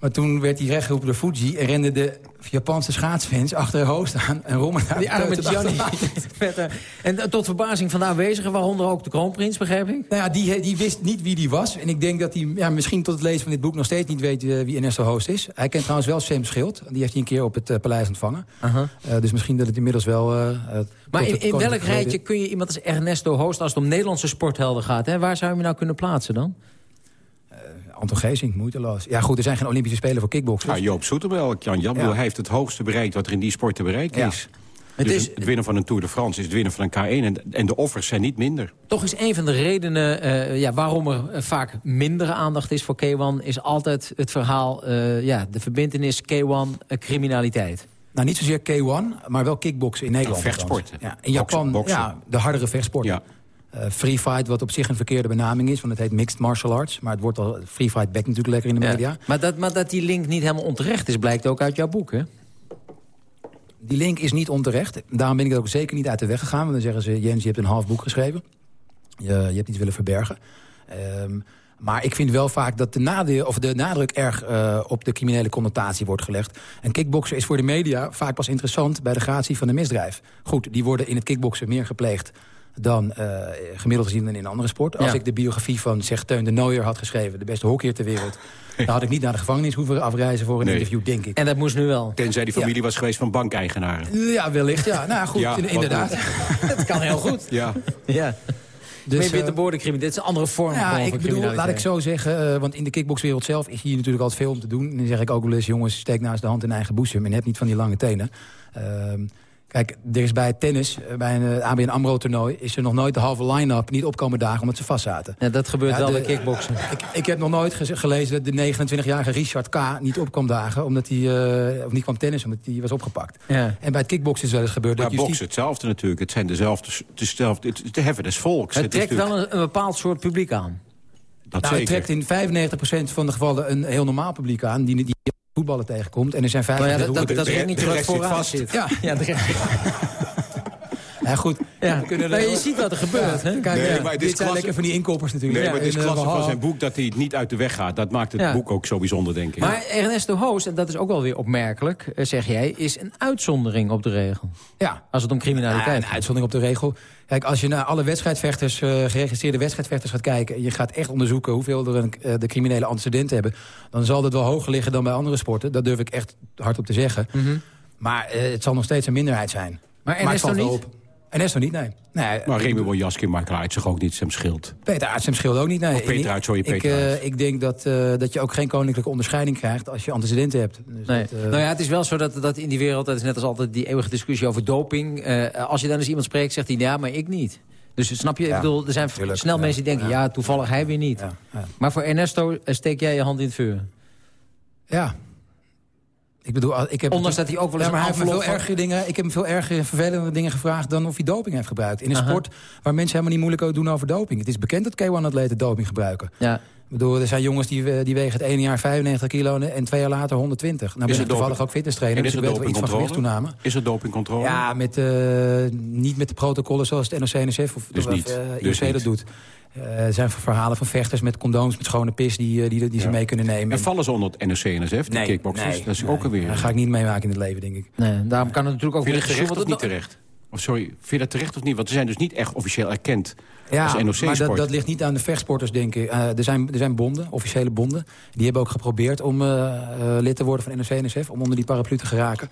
Maar toen werd hij rechtgeroepen door Fuji... en renden de Japanse schaatsfans achter Ho staan... en Romme daar Die arme achterlaten. *laughs* Vette. En eh, tot verbazing van de aanwezigen, waaronder ook de kroonprins, begrijp ik? Nou ja, die, die wist niet wie die was. En ik denk dat hij ja, misschien tot het lezen van dit boek... nog steeds niet weet eh, wie Ernesto Host is. Hij kent trouwens wel Sam Schild. Die heeft hij een keer op het eh, paleis ontvangen. Eh, dus misschien dat het inmiddels wel... eh, eh, Maar in, welk rijtje kun je iemand als Ernesto Hoost... als het om Nederlandse sporthelden gaat, hè, waar zou je hem nou kunnen plaatsen dan? Anton Geesink, moeiteloos. Ja goed, er zijn geen Olympische Spelen voor kickboxers. Ja, Joop Zoetemelk, Jan Jan, Ja. hij heeft het hoogste bereikt wat er in die sport te bereiken Ja. is. Het Dus is- het winnen van een Tour de France is het winnen van een K1. En, en de offers zijn niet minder. Toch is een van de redenen eh, ja, waarom er eh, vaak minder aandacht is voor K1... is altijd het verhaal, eh, ja, de verbindenis K1-criminaliteit. Nou, niet zozeer K1, maar wel kickboksen in Nederland. Ja, vechtsporten. Ja, in Japan, boksen. ja, de hardere vechtsporten. Ja. Eh, free fight, wat op zich een verkeerde benaming is, want het heet mixed martial arts. Maar het wordt al, free fight back natuurlijk lekker in de media. Ja. Maar, dat, maar dat die link niet helemaal onterecht is, blijkt ook uit jouw boek, hè? Die link is niet onterecht. Daarom ben ik er ook zeker niet uit de weg gegaan. Want dan zeggen ze, Jens, je hebt een half boek geschreven. Je, je hebt iets willen verbergen. Ehm, maar ik vind wel vaak dat de, nadeel, of de nadruk erg eh, op de criminele connotatie wordt gelegd. En kickboksen is voor de media vaak pas interessant bij de gratie van een misdrijf. Goed, die worden in het kickboksen meer gepleegd dan eh, gemiddeld gezien in een andere sport. Als Ja. ik de biografie van zeg Teun de Nooier had geschreven... de beste hockeyer ter wereld... dan had ik niet naar de gevangenis hoeven afreizen voor een Nee. interview, denk ik. En dat moest nu wel. Tenzij die familie was geweest van bankeigenaren. Ja, wellicht. Ja, nou goed, Ja, inderdaad. Dat *laughs* kan heel goed. Ja. Ja. Dus, witte eh. Dit is een andere vorm Ja, gewoon ik van bedoel, laat ik zo zeggen, eh, want in de kickboxwereld zelf is hier natuurlijk altijd veel om te doen. En dan zeg ik ook wel eens, jongens, steek naast de hand in eigen boezem en heb niet van die lange tenen. Ehm, kijk, er is bij het tennis, eh, bij een eh, ABN AMRO-toernooi, is er nog nooit de halve line-up niet opkomen dagen omdat ze vast zaten. Ja, dat gebeurt Ja, wel de- bij kickboksen. *laughs* Ik, ik heb nog nooit gelezen dat de 29-jarige Richard K. niet opkwam dagen, omdat hij, eh, of niet kwam tennis, omdat hij was opgepakt. Ja. En bij het kickboksen is wel eens gebeurd Maar dat boksen hetzelfde natuurlijk. Het zijn dezelfde, het is dezelfde, het is de heffen des volks. Het is trekt natuurlijk- wel een, een bepaald soort publiek aan. Dat nou, het trekt in 95% van de gevallen een heel normaal publiek aan... die, die voetballen tegenkomt. En er zijn Nou ja, 50 dat, dat, ringetje de wat zit vooraan vast. zit. Ja. *laughs* *laughs* Ja, goed. ja. We kunnen Maar je ziet wat er gebeurt, hè? Kijk, Nee, ja, maar het dit is zijn lekker van die inkopers natuurlijk. Nee, maar het is eh, klasse van zijn boek dat hij het niet uit de weg gaat. Dat maakt het Ja. boek ook zo bijzonder, denk ik. Maar Ernesto Hoos, en dat is ook wel weer opmerkelijk, eh, zeg jij... is een uitzondering op de regel. Ja, Als het om Ja, criminaliteit een gaat. uitzondering op de regel. Kijk, als je naar alle wedstrijdvechters, eh, geregistreerde wedstrijdvechters gaat kijken... en je gaat echt onderzoeken hoeveel er een, de criminele antecedenten hebben... dan zal dat wel hoger liggen dan bij andere sporten. Dat durf ik echt hardop te zeggen. Mhm. Maar eh, het zal nog steeds een minderheid zijn. Maar het Ernesto valt wel niet? op. Ernesto niet, nee. nee Maar Remy Wojnarski en Michael Aert zich ook niet zijn schild. Peter Aerts hem scheelt ook niet. Nee. Of Peter Ik- Aerts, sorry, ik, Peter eh, Aerts. ik denk dat, eh, dat je ook geen koninklijke onderscheiding krijgt... als je antecedenten hebt. Dus Nee. dat, eh, nou ja, het is wel zo dat, dat in die wereld, dat is net als altijd die eeuwige discussie over doping. eh, als je dan eens iemand spreekt, zegt hij ja, maar ik niet. Dus snap je, ik bedoel, er zijn tuurlijk, snel ja. mensen die denken, ja, toevallig hij weer niet. ja, ja. Maar voor Ernesto steek jij je hand in het vuur. Ja. Ik bedoel, ik heb Ondanks dat hij ook wel eens ja, maar een hij heeft me veel van- ergere dingen. Ik heb hem veel erger, vervelende dingen gevraagd dan of hij doping heeft gebruikt. In een Aha. sport waar mensen helemaal niet moeilijk over doen over doping. Het is bekend dat K1-atleten doping gebruiken. Ja. Ik bedoel, er zijn jongens die, die wegen het ene jaar 95 kilo en twee jaar later 120. Nou ben ik toevallig ook fitness trainer, dus er ik weet wel iets van dopingcontrole? gewichtstoename. Is er dopingcontrole? Ja, met, eh, niet met de protocollen zoals het NOC-NSF of Dus of, niet. Dus IOC dat doet. Eh, er zijn verhalen van vechters met condooms, met schone pis... die, eh, die, die ze mee kunnen nemen. En vallen ze onder het NOC-NSF, die Nee, kickboxers? nee, dat is nee. ook alweer... Dat ga ik niet meemaken in het leven, denk ik. Nee, daarom kan het natuurlijk ook... Vind je dat terecht of niet terecht? Of sorry, vind je dat terecht of niet? Want ze zijn dus niet echt officieel erkend Ja, als NOC-sport. maar dat, dat ligt niet aan de vechtsporters, denk ik. Eh, er, zijn, er zijn bonden, officiële bonden. Die hebben ook geprobeerd om eh, eh, lid te worden van NOC-NSF... om onder die paraplu te geraken.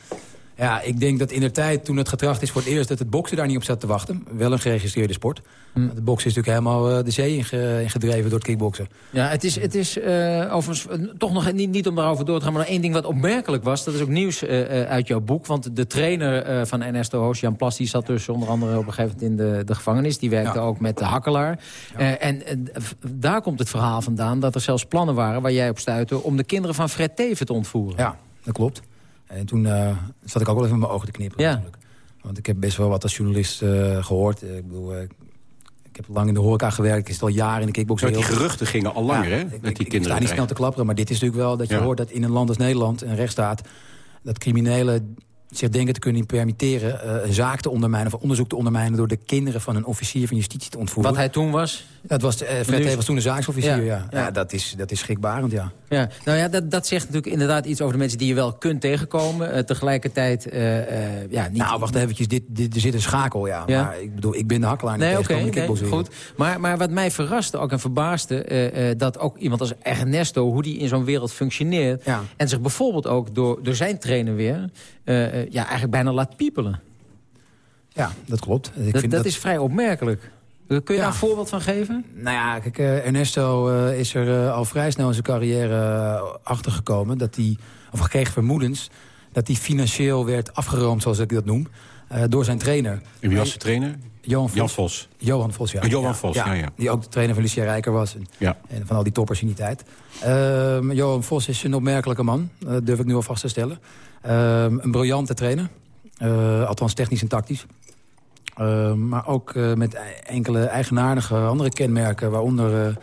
Ja, ik denk dat in de tijd, toen het getracht is voor het eerst... dat het boksen daar niet op zat te wachten. Wel een geregistreerde sport. Hm. Het boksen is natuurlijk helemaal eh, de zee inge- ingedreven door het kickboksen. Ja, het is, het is eh, overigens eh, toch nog niet, niet om daarover door te gaan... maar nog één ding wat opmerkelijk was. Dat is ook nieuws uit jouw boek. Want de trainer van Ernesto Hoos, Jan Plas... die zat dus onder andere op een gegeven moment in de, de gevangenis. Die werkte ook met de hakkelaar. En daar komt het verhaal vandaan dat er zelfs plannen waren... waar jij op stuitte om de kinderen van Fred Teven te ontvoeren. Ja, dat klopt. En toen eh, zat ik ook wel even met mijn ogen te knipperen. Ja. natuurlijk. Want ik heb best wel wat als journalist eh, gehoord. Eh, ik bedoel, eh, ik heb lang in de horeca gewerkt. Ik zit al jaren in de kickboxen. Zo, die geruchten gingen al langer, hè? Met ik- die Ik sta kinderen. niet snel te klapperen, maar dit is natuurlijk wel dat je Ja. hoort... dat in een land als Nederland, een rechtsstaat... dat criminelen zich denken te kunnen permitteren... eh, een zaak te ondermijnen of onderzoek te ondermijnen... door de kinderen van een officier van justitie te ontvoeren. Wat hij toen was? Dat was, eh Fred Nu is- Teven was toen een zaaksofficier, Ja, ja. ja. dat, is, dat is schrikbarend, ja. Ja, nou ja, dat, dat zegt natuurlijk inderdaad iets over de mensen die je wel kunt tegenkomen. Eh, tegelijkertijd, ja, niet... Nou, wacht eventjes, dit, dit, er zit een schakel, ja. Ja. Maar ik bedoel, ik ben de hakkelaar niet Nee, oké, nee, kickboxwereld. goed. Maar, maar wat mij verraste ook en verbaasde... dat ook iemand als Ernesto, hoe die in zo'n wereld functioneert... en zich bijvoorbeeld ook door, door zijn trainer weer... eh, eh, ja, eigenlijk bijna laat piepelen. Ja, dat klopt. Ik dat, vind dat is vrij opmerkelijk. Kun je daar een voorbeeld van geven? Nou ja, kijk, eh, Ernesto is er al vrij snel in zijn carrière uh, achter gekomen... dat hij, of kreeg vermoedens, dat hij financieel werd afgeroomd, zoals ik dat noem... eh, door zijn trainer. En wie was de trainer? Johan Vos. Jan Vos. Johan Vos, ja. Oh, Johan Vos, ja, ja. Die ook de trainer van Lucia Rijker was. En, Ja. en van al die toppers in die tijd. Ehm, Johan Vos is een opmerkelijke man. Dat durf ik nu al vast te stellen. Ehm, een briljante trainer. Eh, althans technisch en tactisch. Ehm, maar ook eh, met e- enkele eigenaardige andere kenmerken. Waaronder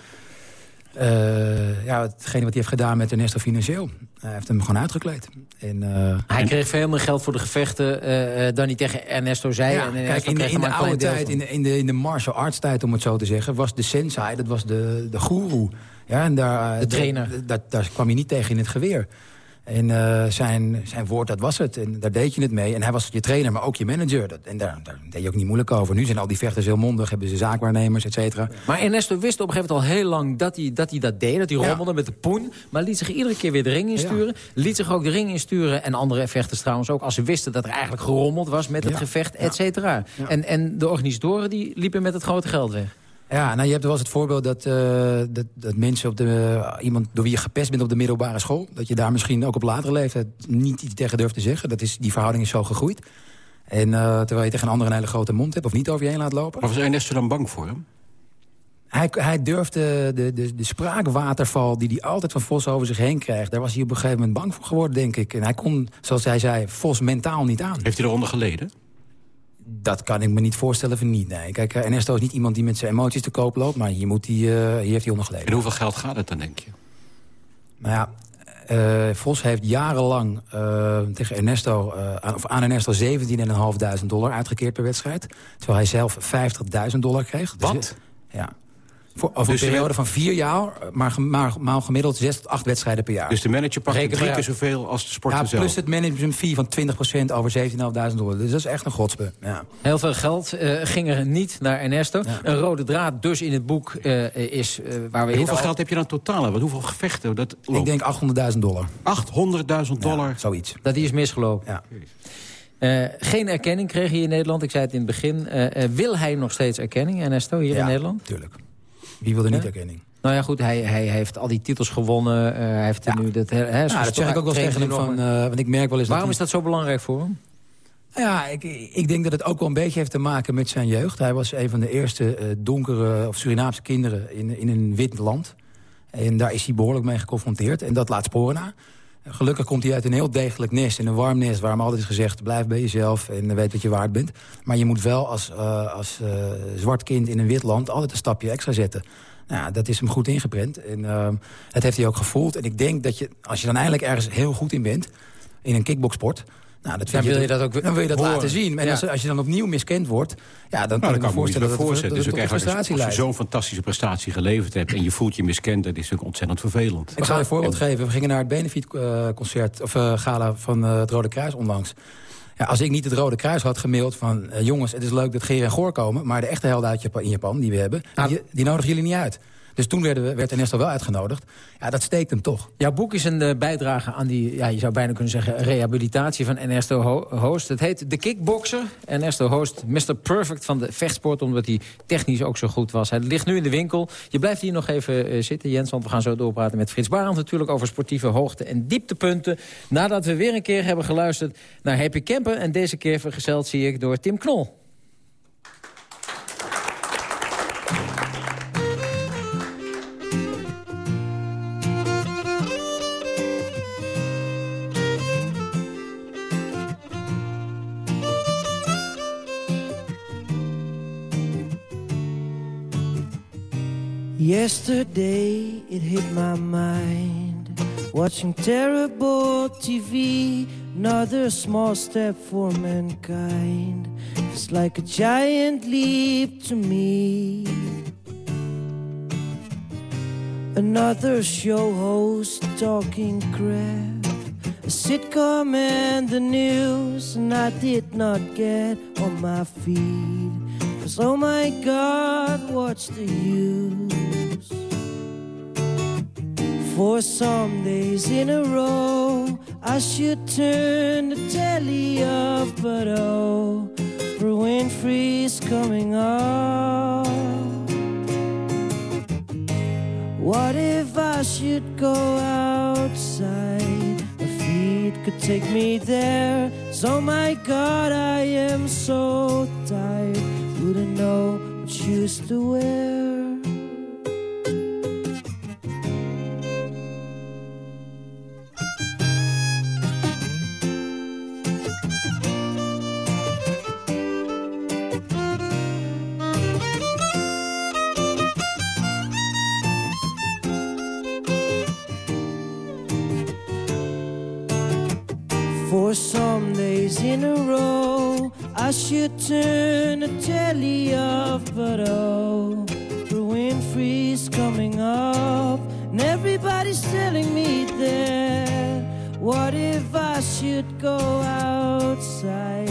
eh, ja, hetgene wat hij heeft gedaan met Ernesto Financieel. Hij heeft hem gewoon uitgekleed. En, Hij kreeg veel meer geld voor de gevechten dan hij tegen Ernesto zei. Ja, en Ernesto kijk, in de, in de oude tijd, in de, in, de, in de martial arts tijd, om het zo te zeggen... was de sensei, dat was de, de goeroe. Ja, en daar, De trainer. Daar kwam je niet tegen in het geweer. En eh, zijn, zijn woord, dat was het. En daar deed je het mee. En hij was je trainer, maar ook je manager. Dat, en daar, daar deed je ook niet moeilijk over. Nu zijn al die vechters heel mondig, hebben ze zaakwaarnemers, et cetera. Maar Ernesto wist op een gegeven moment al heel lang dat hij dat, hij dat deed. Dat hij Ja. rommelde met de poen. Maar liet zich iedere keer weer de ring insturen. Liet zich ook de ring insturen. En andere vechters trouwens ook. Als ze wisten dat er eigenlijk gerommeld was met het Ja. gevecht, et cetera. En, en de organisatoren die liepen met het grote geld weg. Ja, nou, je hebt wel eens het voorbeeld dat, eh, dat, dat mensen op de, iemand door wie je gepest bent op de middelbare school... dat je daar misschien ook op latere leeftijd niet iets tegen durft te zeggen. Dat is, die verhouding is zo gegroeid. En eh, terwijl je tegen een ander een hele grote mond hebt of niet over je heen laat lopen. Maar was Ernesto dan bang voor hem? Hij, hij durfde de, de, de spraakwaterval die hij altijd van Vos over zich heen krijgt... daar was hij op een gegeven moment bang voor geworden, denk ik. En hij kon, zoals hij zei, Vos mentaal niet aan. Heeft hij eronder geleden? Dat kan ik me niet voorstellen van niet, nee. Kijk, eh, Ernesto is niet iemand die met zijn emoties te koop loopt... maar hier, moet hij, eh, hier heeft hij onder geleden. En hoeveel geld gaat het dan, denk je? Nou ja, eh, Vos heeft jarenlang tegen Ernesto, eh, aan, of aan Ernesto 17.500 dollar uitgekeerd per wedstrijd. Terwijl hij zelf 50.000 dollar kreeg. Dus, Wat? ja. Voor, over Dus een de- periode van vier jaar, maar, ge- maar, maar gemiddeld zes tot acht wedstrijden per jaar. Dus de manager pakt Reken drie keer zoveel als de sporter ja, zelf? plus het management fee van 20% over 17.500 dollar. Dus dat is echt een godspe. Ja. Heel veel geld eh, ging er niet naar Ernesto. Een rode draad dus in het boek eh, is eh, waar we... En hoeveel al- geld heb je dan totaal? Want hoeveel gevechten? Dat Ik denk 800.000 dollar. 800.000 dollar? zoiets. Dat die is misgelopen. Ja. Eh, geen erkenning kreeg hij in Nederland. Ik zei het in het begin. Eh, eh, wil hij nog steeds erkenning, Ernesto, hier in Ja, Nederland? tuurlijk. Wie wil er niet Ja? erkenning? Nou ja, goed, hij, hij heeft al die titels gewonnen. eh, hij heeft er nu dat... Hè, Ja, dat zeg ik ook wel tegen hem. Van, eh, want ik merk wel eens Waarom dat is dat zo belangrijk voor hem? Ja, ik, ik denk dat het ook wel een beetje heeft te maken met zijn jeugd. Hij was een van de eerste eh, donkere of Surinaamse kinderen in, in een wit land. En daar is hij behoorlijk mee geconfronteerd. En dat laat sporen na. Gelukkig komt hij uit een heel degelijk nest, in een warm nest... waar hem altijd is gezegd, blijf bij jezelf en weet wat je waard bent. Maar je moet wel als, eh, als eh, zwart kind in een wit land altijd een stapje extra zetten. Nou, dat is hem goed ingeprent. En eh, dat heeft hij ook gevoeld. En ik denk dat je, als je dan eindelijk ergens heel goed in bent... in een kickboksport Nou, dat Dan wil je dat ook dan wil je dat horen. laten zien. En Ja. als, als je dan opnieuw miskend wordt... Ja, dan kan Nou, ik me voorstellen dat, Dus ook als, frustratie als je zo'n fantastische prestatie geleverd hebt... en je voelt je miskend, dat is natuurlijk ontzettend vervelend. Ik zal je een voorbeeld geven. We gingen naar het benefietconcert of eh, gala van eh, het Rode Kruis onlangs. Ja, als ik niet het Rode Kruis had gemaild van... eh, jongens, het is leuk dat Geer en Goor komen... maar de echte helden uit Japan, in Japan, die we hebben... die, die nodigen jullie niet uit. Dus toen werden we, werd Ernesto wel uitgenodigd. Ja, dat steekt hem toch. Jouw boek is een eh, bijdrage aan die, ja, je zou bijna kunnen zeggen... rehabilitatie van Ernesto Ho- Hoost. Het heet De Kickboxer. Ernesto Hoost, Mr. Perfect van de vechtsport... omdat hij technisch ook zo goed was. Hij ligt nu in de winkel. Je blijft hier nog even eh, zitten, Jens... want we gaan zo doorpraten met Frits Barend natuurlijk... over sportieve hoogte- en dieptepunten. Nadat we weer een keer hebben geluisterd naar Happy Camper... en deze keer vergezeld zie ik door Tim Knol. Yesterday it hit my mind. Watching terrible TV Another small step for mankind. It's like a giant leap to me. Another show host talking crap. A sitcom and the news And I did not get on my feet. Cause oh my god, what's the use? For some days in a row, I should turn the telly off, but oh, for Winfrey's coming up. What if I should go outside? My feet could take me there. So my God, I am so tired. Wouldn't know what shoes to wear. In a row, I should turn the telly off, but oh, the Winfrey's coming up, and everybody's telling me that. What if I should go outside?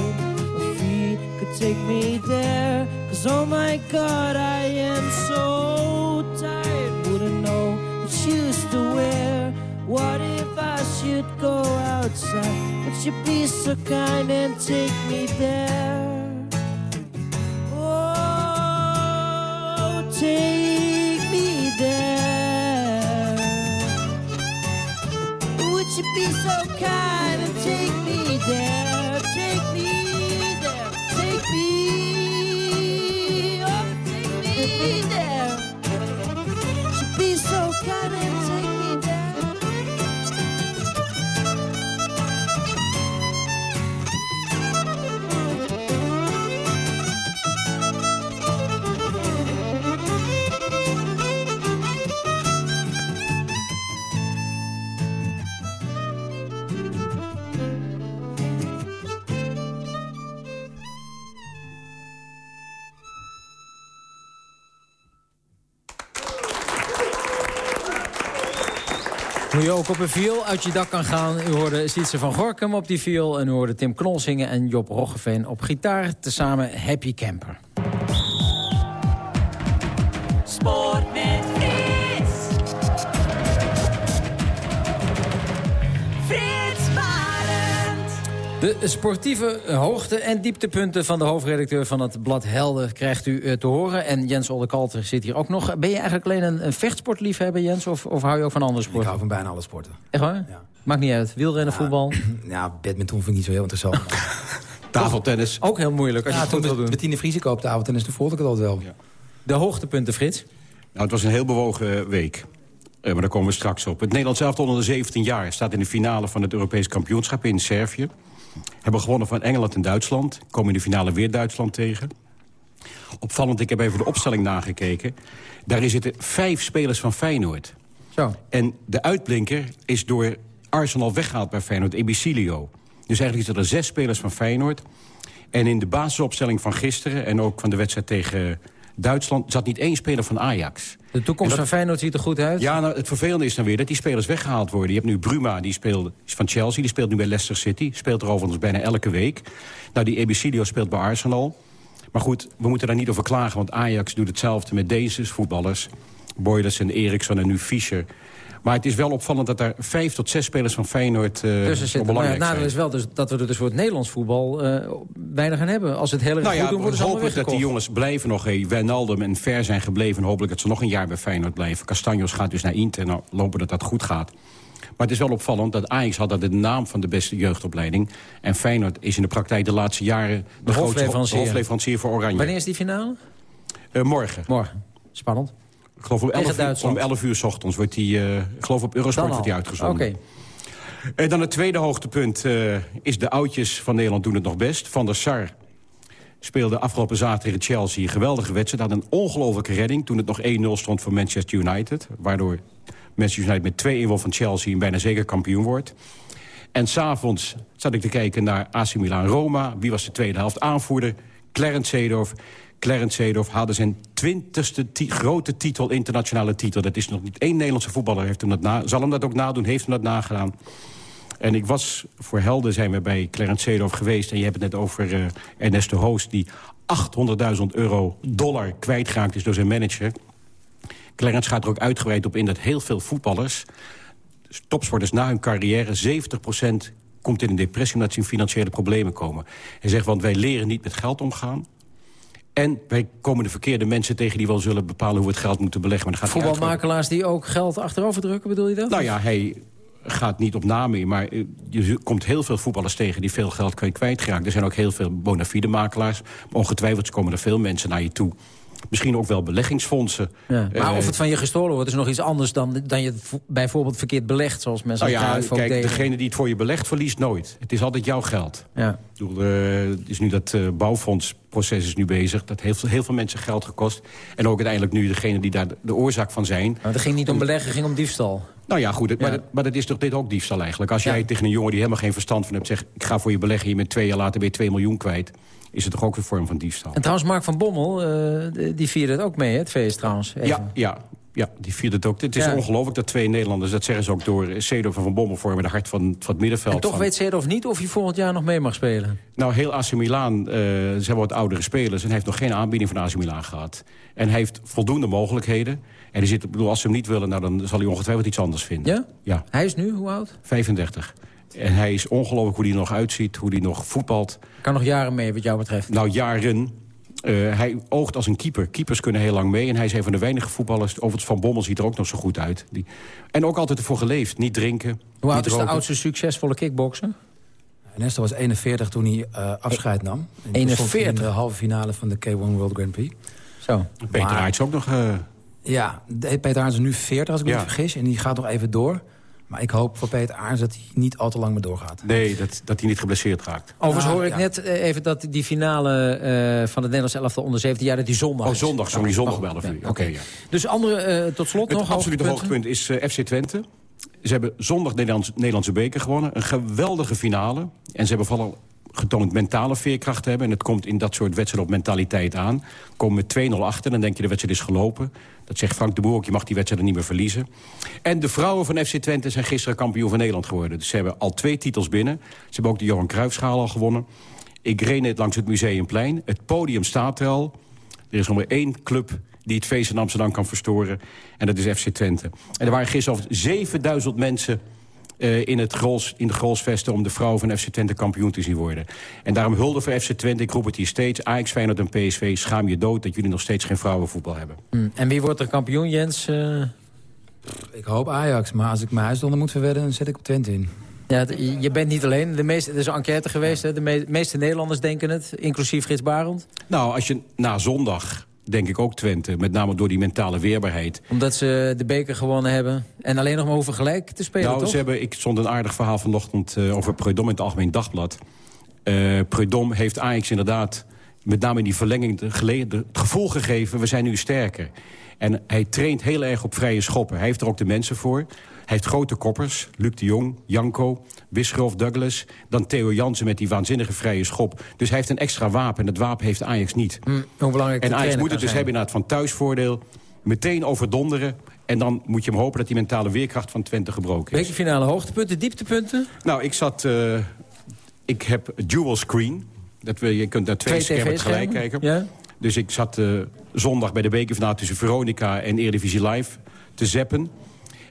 My feet could take me there, cause oh my god, I am so tired, wouldn't know what shoes to wear. What if I should go outside? Would you be so kind and take me there? Oh, take me there. Would you be so kind and take me there? Take me there. Take me. Oh, take me there. Op een viool uit je dak kan gaan. U hoorde Sietse van Gorkum op die viool. En u hoorde Tim Knol zingen en Job Roggeveen op gitaar. Tezamen Happy Camper. De sportieve hoogte- en dieptepunten van de hoofdredacteur van het blad Helden krijgt u eh, te horen. En Jens Oldekalter zit hier ook nog. Ben je eigenlijk alleen een, een vechtsportliefhebber, Jens? Of, of hou je ook van andere sporten? Ik hou van bijna alle sporten. Echt waar? Maakt niet uit. Wielrennen, voetbal? *clears throat* Ja, badminton vind ik niet zo heel interessant. *laughs* Tafeltennis. Ook heel moeilijk als je ja, het goed toen wil doen. Bettine Vriesekoop op tafeltennis, toen volgde ik het altijd wel. De hoogtepunten, Frits? Nou, het was een heel bewogen week. Eh, maar daar komen we straks op. Het Nederlands elftal onder de 17 jaar staat in de finale van het Europees kampioenschap in Servië. Hebben gewonnen van Engeland en Duitsland. Komen in de finale weer Duitsland tegen. Opvallend, ik heb even de opstelling nagekeken. Daarin zitten vijf spelers van Feyenoord. Zo. En de uitblinker is door Arsenal weggehaald bij Feyenoord, Ebicilio. Dus eigenlijk zitten er zes spelers van Feyenoord. En in de basisopstelling van gisteren... en ook van de wedstrijd tegen Duitsland... zat niet één speler van Ajax. De toekomst van Feyenoord ziet er goed uit? Ja, nou, het vervelende is dan weer dat die spelers weggehaald worden. Je hebt nu Bruma, die speelt, is van Chelsea, die speelt nu bij Leicester City. Speelt er overigens bijna elke week. Nou, die Ebicilio speelt bij Arsenal. Maar goed, we moeten daar niet over klagen, want Ajax doet hetzelfde met deze voetballers. Boyders en Eriksson en nu Fischer. Maar het is wel opvallend dat er vijf tot zes spelers van Feyenoord uh, Tussen zitten. Maar het nadeel is wel dus dat we er dus voor het Nederlands voetbal uh, weinig aan hebben. Als het heel erg nou goed doen, worden ze allemaal hopelijk dat die jongens blijven nog. Hey, Wijnaldum en Ver zijn gebleven. Hopelijk dat ze nog een jaar bij Feyenoord blijven. Castanjos gaat dus naar Inter. Nou, lopen dat dat goed gaat. Maar het is wel opvallend dat Ajax had dat de naam van de beste jeugdopleiding. En Feyenoord is in de praktijk de laatste jaren... de, De grootste hoofdleverancier. hoofdleverancier voor Oranje. Wanneer is die finale? Eh, morgen. Morgen. Spannend. Ik geloof om Tegen 11, uur, om 11 uur s ochtends wordt die, ik geloof op Eurosport wordt die uitgezonden. Oké. En dan het tweede hoogtepunt eh, is de oudjes van Nederland doen het nog best. Van der Sar speelde afgelopen zaterdag tegen Chelsea een geweldige wedstrijd. Had een ongelofelijke redding toen het nog 1-0 stond voor Manchester United. Waardoor Manchester United met 2-1 won van Chelsea en bijna zeker kampioen wordt. En s'avonds zat ik te kijken naar AC Milan-Roma. Wie was de tweede helft aanvoerder? Clarence Seedorf. Clarence Seedorf haalde zijn twintigste ti grote titel, internationale titel. Dat is nog niet één Nederlandse voetballer heeft hem dat na, zal hem dat ook nadoen, heeft hem dat nagedaan. En ik was, voor Helden zijn we bij Clarence Seedorf geweest... en je hebt het net over uh, Ernesto Hoos... die 800.000 euro dollar kwijtgeraakt is door zijn manager. Clarence gaat er ook uitgebreid op in dat heel veel voetballers... topsporters na hun carrière, 70% komt in een depressie... omdat ze in financiële problemen komen. Hij zegt, want wij leren niet met geld omgaan... En wij komen de verkeerde mensen tegen die wel zullen bepalen hoe we het geld moeten beleggen. Maar dan gaat Voetbalmakelaars die ook geld achterover drukken, bedoel je dat? Nou ja, hij gaat niet op naam in, maar eh, je komt heel veel voetballers tegen... die veel geld kwijt kwijtgeraakt. Er zijn ook heel veel bona fide makelaars. Maar ongetwijfeld komen er veel mensen naar je toe. Misschien ook wel beleggingsfondsen. Ja. Maar Eh, of het van je gestolen wordt is nog iets anders dan, dan je bijvoorbeeld verkeerd belegt. Zoals mensen nou ja, kijk, deden. degene die het voor je belegt, verliest nooit. Het is altijd jouw geld. Ja. Ik bedoel, eh, is nu dat eh, bouwfondsproces is nu bezig. Dat heeft heel veel mensen geld gekost. En ook uiteindelijk nu degene die daar de, oorzaak van zijn. Maar het ging niet om beleggen, het ging om diefstal. Nou ja, goed, het- Maar, dat, maar dat is toch dit ook diefstal eigenlijk. Als jij tegen een jongen die helemaal geen verstand van hebt... zegt, ik ga voor je beleggen, je bent twee jaar later weer 2 miljoen kwijt... is het toch ook een vorm van diefstal. En trouwens, Mark van Bommel, eh, die vierde het ook mee, hè, het feest trouwens. Even. Ja, ja, ja, die viert het ook. Het is Ja. ongelooflijk dat twee Nederlanders, dat zeggen ze ook door... Seedorf en Van Bommel vormen de hart van, van het middenveld. En toch van- weet Seedorf niet of hij volgend jaar nog mee mag spelen. Nou, heel AC Milan, eh, ze hebben wat oudere spelers... en hij heeft nog geen aanbieding van AC Milan gehad. En hij heeft voldoende mogelijkheden. En hij zit, bedoel, als ze hem niet willen, nou, dan zal hij ongetwijfeld iets anders vinden. Ja? Ja, Hij is nu, hoe oud? 35. En hij is ongelooflijk hoe hij nog uitziet, hoe hij nog voetbalt. Kan nog jaren mee, wat jou betreft. Nou, jaren. Eh, hij oogt als een keeper. Keepers kunnen heel lang mee. En hij is een van de weinige voetballers. Overigens Van Bommel ziet er ook nog zo goed uit. Die, en ook altijd ervoor geleefd. Niet drinken. Hoe oud is de oudste succesvolle kickbokser? Ernesto was 41 toen hij eh, afscheid nam. En toen stond hij 41? In de halve finale van de K1 World Grand Prix. Zo. Peter Maar- Aerts ook nog... eh, Ja, Peter Aarns is nu 40 als ik me Ja. niet vergis. En die gaat nog even door. Maar ik hoop voor Peter Aarns dat hij niet al te lang meer doorgaat. nee, dat, dat hij niet geblesseerd raakt. Overigens Ah, hoor ik ja. net eh, even dat die finale eh, van het Nederlands elftal onder 17 jaar... dat die zondag Oh, zondag, sorry, Ja, zondag mag wel. Ja, Oké, ja. Dus andere, eh, tot slot Het nog absolute hoogtepunten? hoogtepunt is FC Twente. Ze hebben zondag Nederlands, Nederlandse beker gewonnen. Een geweldige finale. En ze hebben vooral getoond mentale veerkracht hebben. En het komt in dat soort wedstrijden op mentaliteit aan. Komen met 2-0 achter, dan denk je de wedstrijd is gelopen. Dat zegt Frank de Boer ook, je mag die wedstrijd niet meer verliezen. En de vrouwen van FC Twente zijn gisteren kampioen van Nederland geworden. Dus ze hebben al twee titels binnen. Ze hebben ook de Johan Cruijffschaal al gewonnen. Ik reed net langs het Museumplein. Het podium staat er al. Er is nog maar één club die het feest in Amsterdam kan verstoren. En dat is FC Twente. En er waren gisteren al 7000 mensen eh, in, het Grols, in de Grolsvesten... om de vrouwen van FC Twente kampioen te zien worden. En daarom hulde voor FC Twente. Ik roep het hier steeds. Ajax, Feyenoord en PSV, schaam je dood... dat jullie nog steeds geen vrouwenvoetbal hebben. Hm. En wie wordt er kampioen, Jens? Eh, Ik hoop Ajax, maar als ik mijn huis onder moet verwedden... dan zet ik op Twente in. ja, je bent niet alleen. De meeste, er is een enquête geweest. Hè? De me- meeste Nederlanders denken het, inclusief Frits Barend. Nou, als je na zondag, denk ik ook Twente... met name door die mentale weerbaarheid... Omdat ze de beker gewonnen hebben. En alleen nog maar hoeven gelijk te spelen, nou, toch? ze hebben, ik stond een aardig verhaal vanochtend eh, over Preudom in het Algemeen Dagblad. Preudom heeft Ajax inderdaad, met name in die verlenging, de gele- de- het gevoel gegeven... we zijn nu sterker. En hij traint heel erg op vrije schoppen. Hij heeft er ook de mensen voor. Heeft grote koppers. Luc de Jong, Janko, Wisgerhoff, Douglas. Dan Theo Jansen met die waanzinnige vrije schop. Dus hij heeft een extra wapen. En dat wapen heeft Ajax niet. Hm, hoe belangrijk en Ajax moet het dus zijn. hebben inderdaad van thuisvoordeel. Meteen overdonderen. En dan moet je hem hopen dat die mentale weerkracht van Twente gebroken is. Bekerfinale hoogtepunten, dieptepunten? Nou, ik zat... eh, ik heb dual screen. Dat wil, je kunt naar twee, Twee schermen tegelijk kijken. Ja. Dus ik zat eh, zondag bij de bekerfinale tussen Veronica en Eredivisie Live te zeppen.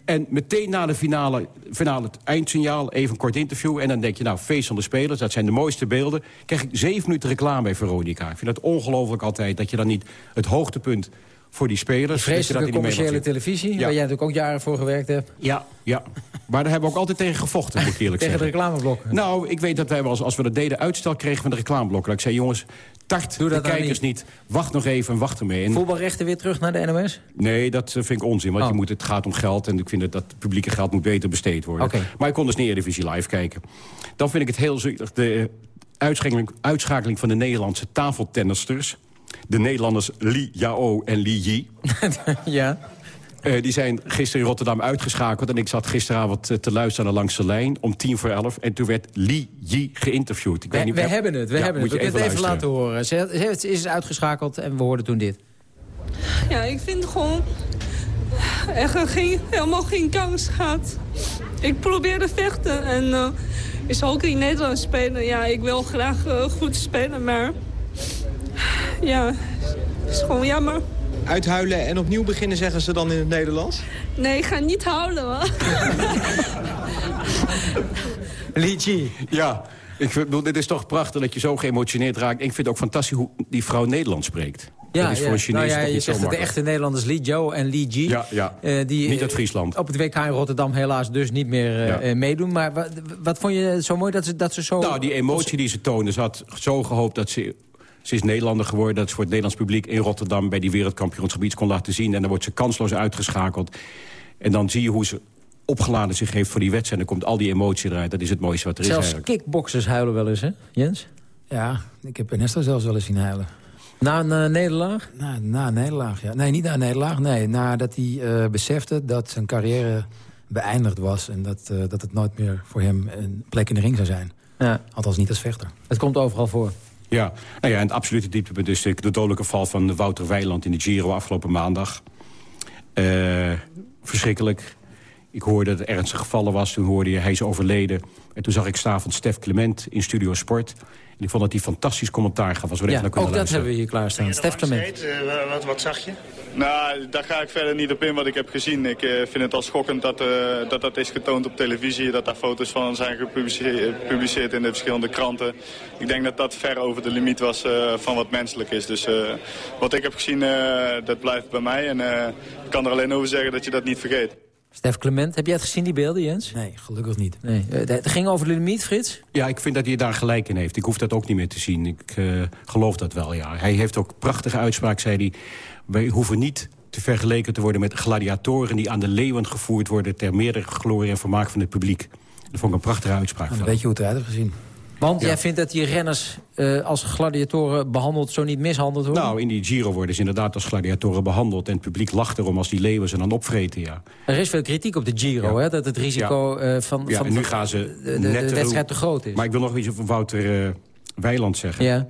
En meteen na de finale, finale het eindsignaal, even een kort interview. En dan denk je, nou, feest van de spelers, dat zijn de mooiste beelden. Krijg ik zeven minuten reclame bij Veronica. Ik vind het ongelooflijk altijd dat je dan niet het hoogtepunt voor die spelers... dat dat Vreselijke die commerciële televisie, Ja. waar jij natuurlijk ook jaren voor gewerkt hebt. Ja, ja. Maar daar hebben we ook altijd tegen gevochten, moet ik eerlijk Tegen de zeggen. reclameblokken. Nou, ik weet dat wij eens, als we dat deden, uitstel kregen van de reclameblokken. Dat ik zei, jongens, tart Doe de dat kijkers niet. Wacht nog even en wacht ermee. En Voetbalrechten weer terug naar de NOS? Nee, dat eh, vind ik onzin. Want Oh. je moet, het gaat om geld en ik vind dat, dat publieke geld moet beter besteed worden. Maar ik kon dus niet Eredivisie live kijken. Dan vind ik het heel zielig. De eh, uitschakeling, uitschakeling van de Nederlandse tafeltennisters. De Nederlanders Li Yao en Li Yi. *laughs* ja. Eh, die zijn gisteren in Rotterdam uitgeschakeld. En ik zat gisteravond eh, te luisteren naar Langs de Lijn om tien voor elf. En toen werd Li Yi geïnterviewd. Ik weet We, niet, we heb- hebben het, we Ja, hebben het. moet We je kunnen het even laten horen. Ze, ze is uitgeschakeld en we hoorden toen dit. Ja, ik vind gewoon echt geen, helemaal geen kans gehad. Ik probeerde vechten en eh ik zou ook in Nederland spelen. Ja, ik wil graag eh, goed spelen, maar ja, is gewoon jammer. Uithuilen en opnieuw beginnen, zeggen ze dan in het Nederlands? Nee, ik ga niet houden hoor. *laughs* Lichi. Ja, ik bedoel, dit is toch prachtig dat je zo geëmotioneerd raakt. Ik vind het ook fantastisch hoe die vrouw Nederlands spreekt. Ja, dat is ja. voor een Chinees nou ja, toch je niet zo zegt dat de echte Nederlanders Li Zhou en Li Ji... Ja, ja. eh, die, Niet eh, uit Friesland. Op het WK in Rotterdam helaas dus niet meer eh, Ja. eh, meedoen. Maar wat, wat vond je zo mooi dat ze, dat ze zo... Nou, die emotie die ze toonde. Ze had zo gehoopt dat ze... Ze is Nederlander geworden, dat ze voor het Nederlands publiek in Rotterdam... bij die wereldkampioenschap iets kon laten zien. En dan wordt ze kansloos uitgeschakeld. En dan zie je hoe ze opgeladen zich heeft voor die wedstrijd. En dan komt al die emotie eruit. Dat is het mooiste wat er is Zelfs kickboxers huilen wel eens, hè, Jens? Ja, ik heb Ernesto zelfs wel eens zien huilen. Na een nederlaag? Na, na een nederlaag, ja. Nee, niet na een nederlaag. Nee, nadat hij eh, besefte dat zijn carrière beëindigd was... en dat, eh, dat het nooit meer voor hem een plek in de ring zou zijn. Ja. Althans niet als vechter. Het komt overal voor. Ja, nou ja, en het absolute dieptepunt is de de dodelijke val van Wouter Weiland in de Giro afgelopen maandag. Eh, verschrikkelijk. Ik hoorde dat het ernstig gevallen was. Toen hoorde je, hij is overleden. En toen zag ik s'avonds Stef Clement in Studio Sport. Ik vond dat hij fantastisch commentaar gaf. Als we Ja, even naar kunnen ook dat luisteren. hebben we hier klaarstaan. Stef Clement. Eh, wat, wat zag je? Nou, daar ga ik verder niet op in wat ik heb gezien. Ik eh, vind het al schokkend dat, eh, dat dat is getoond op televisie. Dat daar foto's van zijn gepubliceerd gepubliceerd in de verschillende kranten. Ik denk dat dat ver over de limiet was eh, van wat menselijk is. Dus eh, wat ik heb gezien, eh, dat blijft bij mij. En eh, ik kan er alleen over zeggen dat je dat niet vergeet. Stef Clement, heb jij het gezien, die beelden, Jens? Nee, gelukkig niet. Nee. Eh, Het ging over de limiet, Frits? Ja, ik vind dat hij daar gelijk in heeft. Ik hoef dat ook niet meer te zien. Ik eh, geloof dat wel, ja. Hij heeft ook prachtige uitspraak, zei hij. Wij hoeven niet te vergeleken te worden met gladiatoren... die aan de leeuwen gevoerd worden... ter meerdere glorie en vermaak van het publiek. Dat vond ik een prachtige uitspraak. Dan van weet je hoe het eruit heeft gezien. Want Ja. jij vindt dat die renners eh, als gladiatoren behandeld, zo niet mishandeld worden? Nou, in die Giro worden ze inderdaad als gladiatoren behandeld... en het publiek lacht erom als die leeuwen ze dan opvreten, ja. Er is veel kritiek op de Giro, hè, dat het risico eh, van, Ja, van en nu gaan ze de, wedstrijd te groot is. Maar ik wil nog iets over Wouter eh, Weiland zeggen. Ja.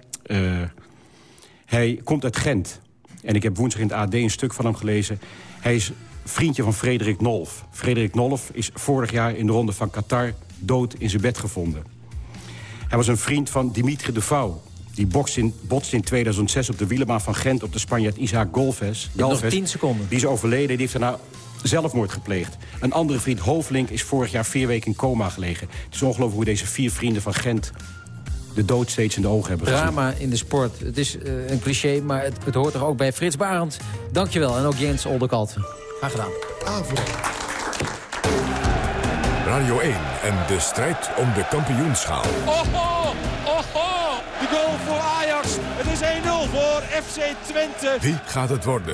Hij komt uit Gent. En ik heb woensdag in het AD een stuk van hem gelezen. Hij is vriendje van Frederik Nolf. Frederik Nolf is vorig jaar in de ronde van Qatar dood in zijn bed gevonden. Hij was een vriend van Dimitri de Vouw. Die botste in, botste in 2006 op de wielerbaan van Gent... op de Spanjaard Isaac Golves. nog Galvez. 10 seconden. Die is overleden. Die heeft daarna zelfmoord gepleegd. Een andere vriend, Hooflink, is vorig jaar vier weken in coma gelegen. Het is ongelooflijk hoe deze vier vrienden van Gent... de dood steeds in de ogen hebben gezien. Drama in de sport. Het is eh, een cliché, maar het, het hoort er ook bij. Frits Barend, dankjewel. En ook Jens Oldekalten. Graag gedaan. Radio 1 en de strijd om de kampioenschaal. Oho, oho, de goal voor Ajax. Het is 1-0 voor FC Twente. Wie gaat het worden?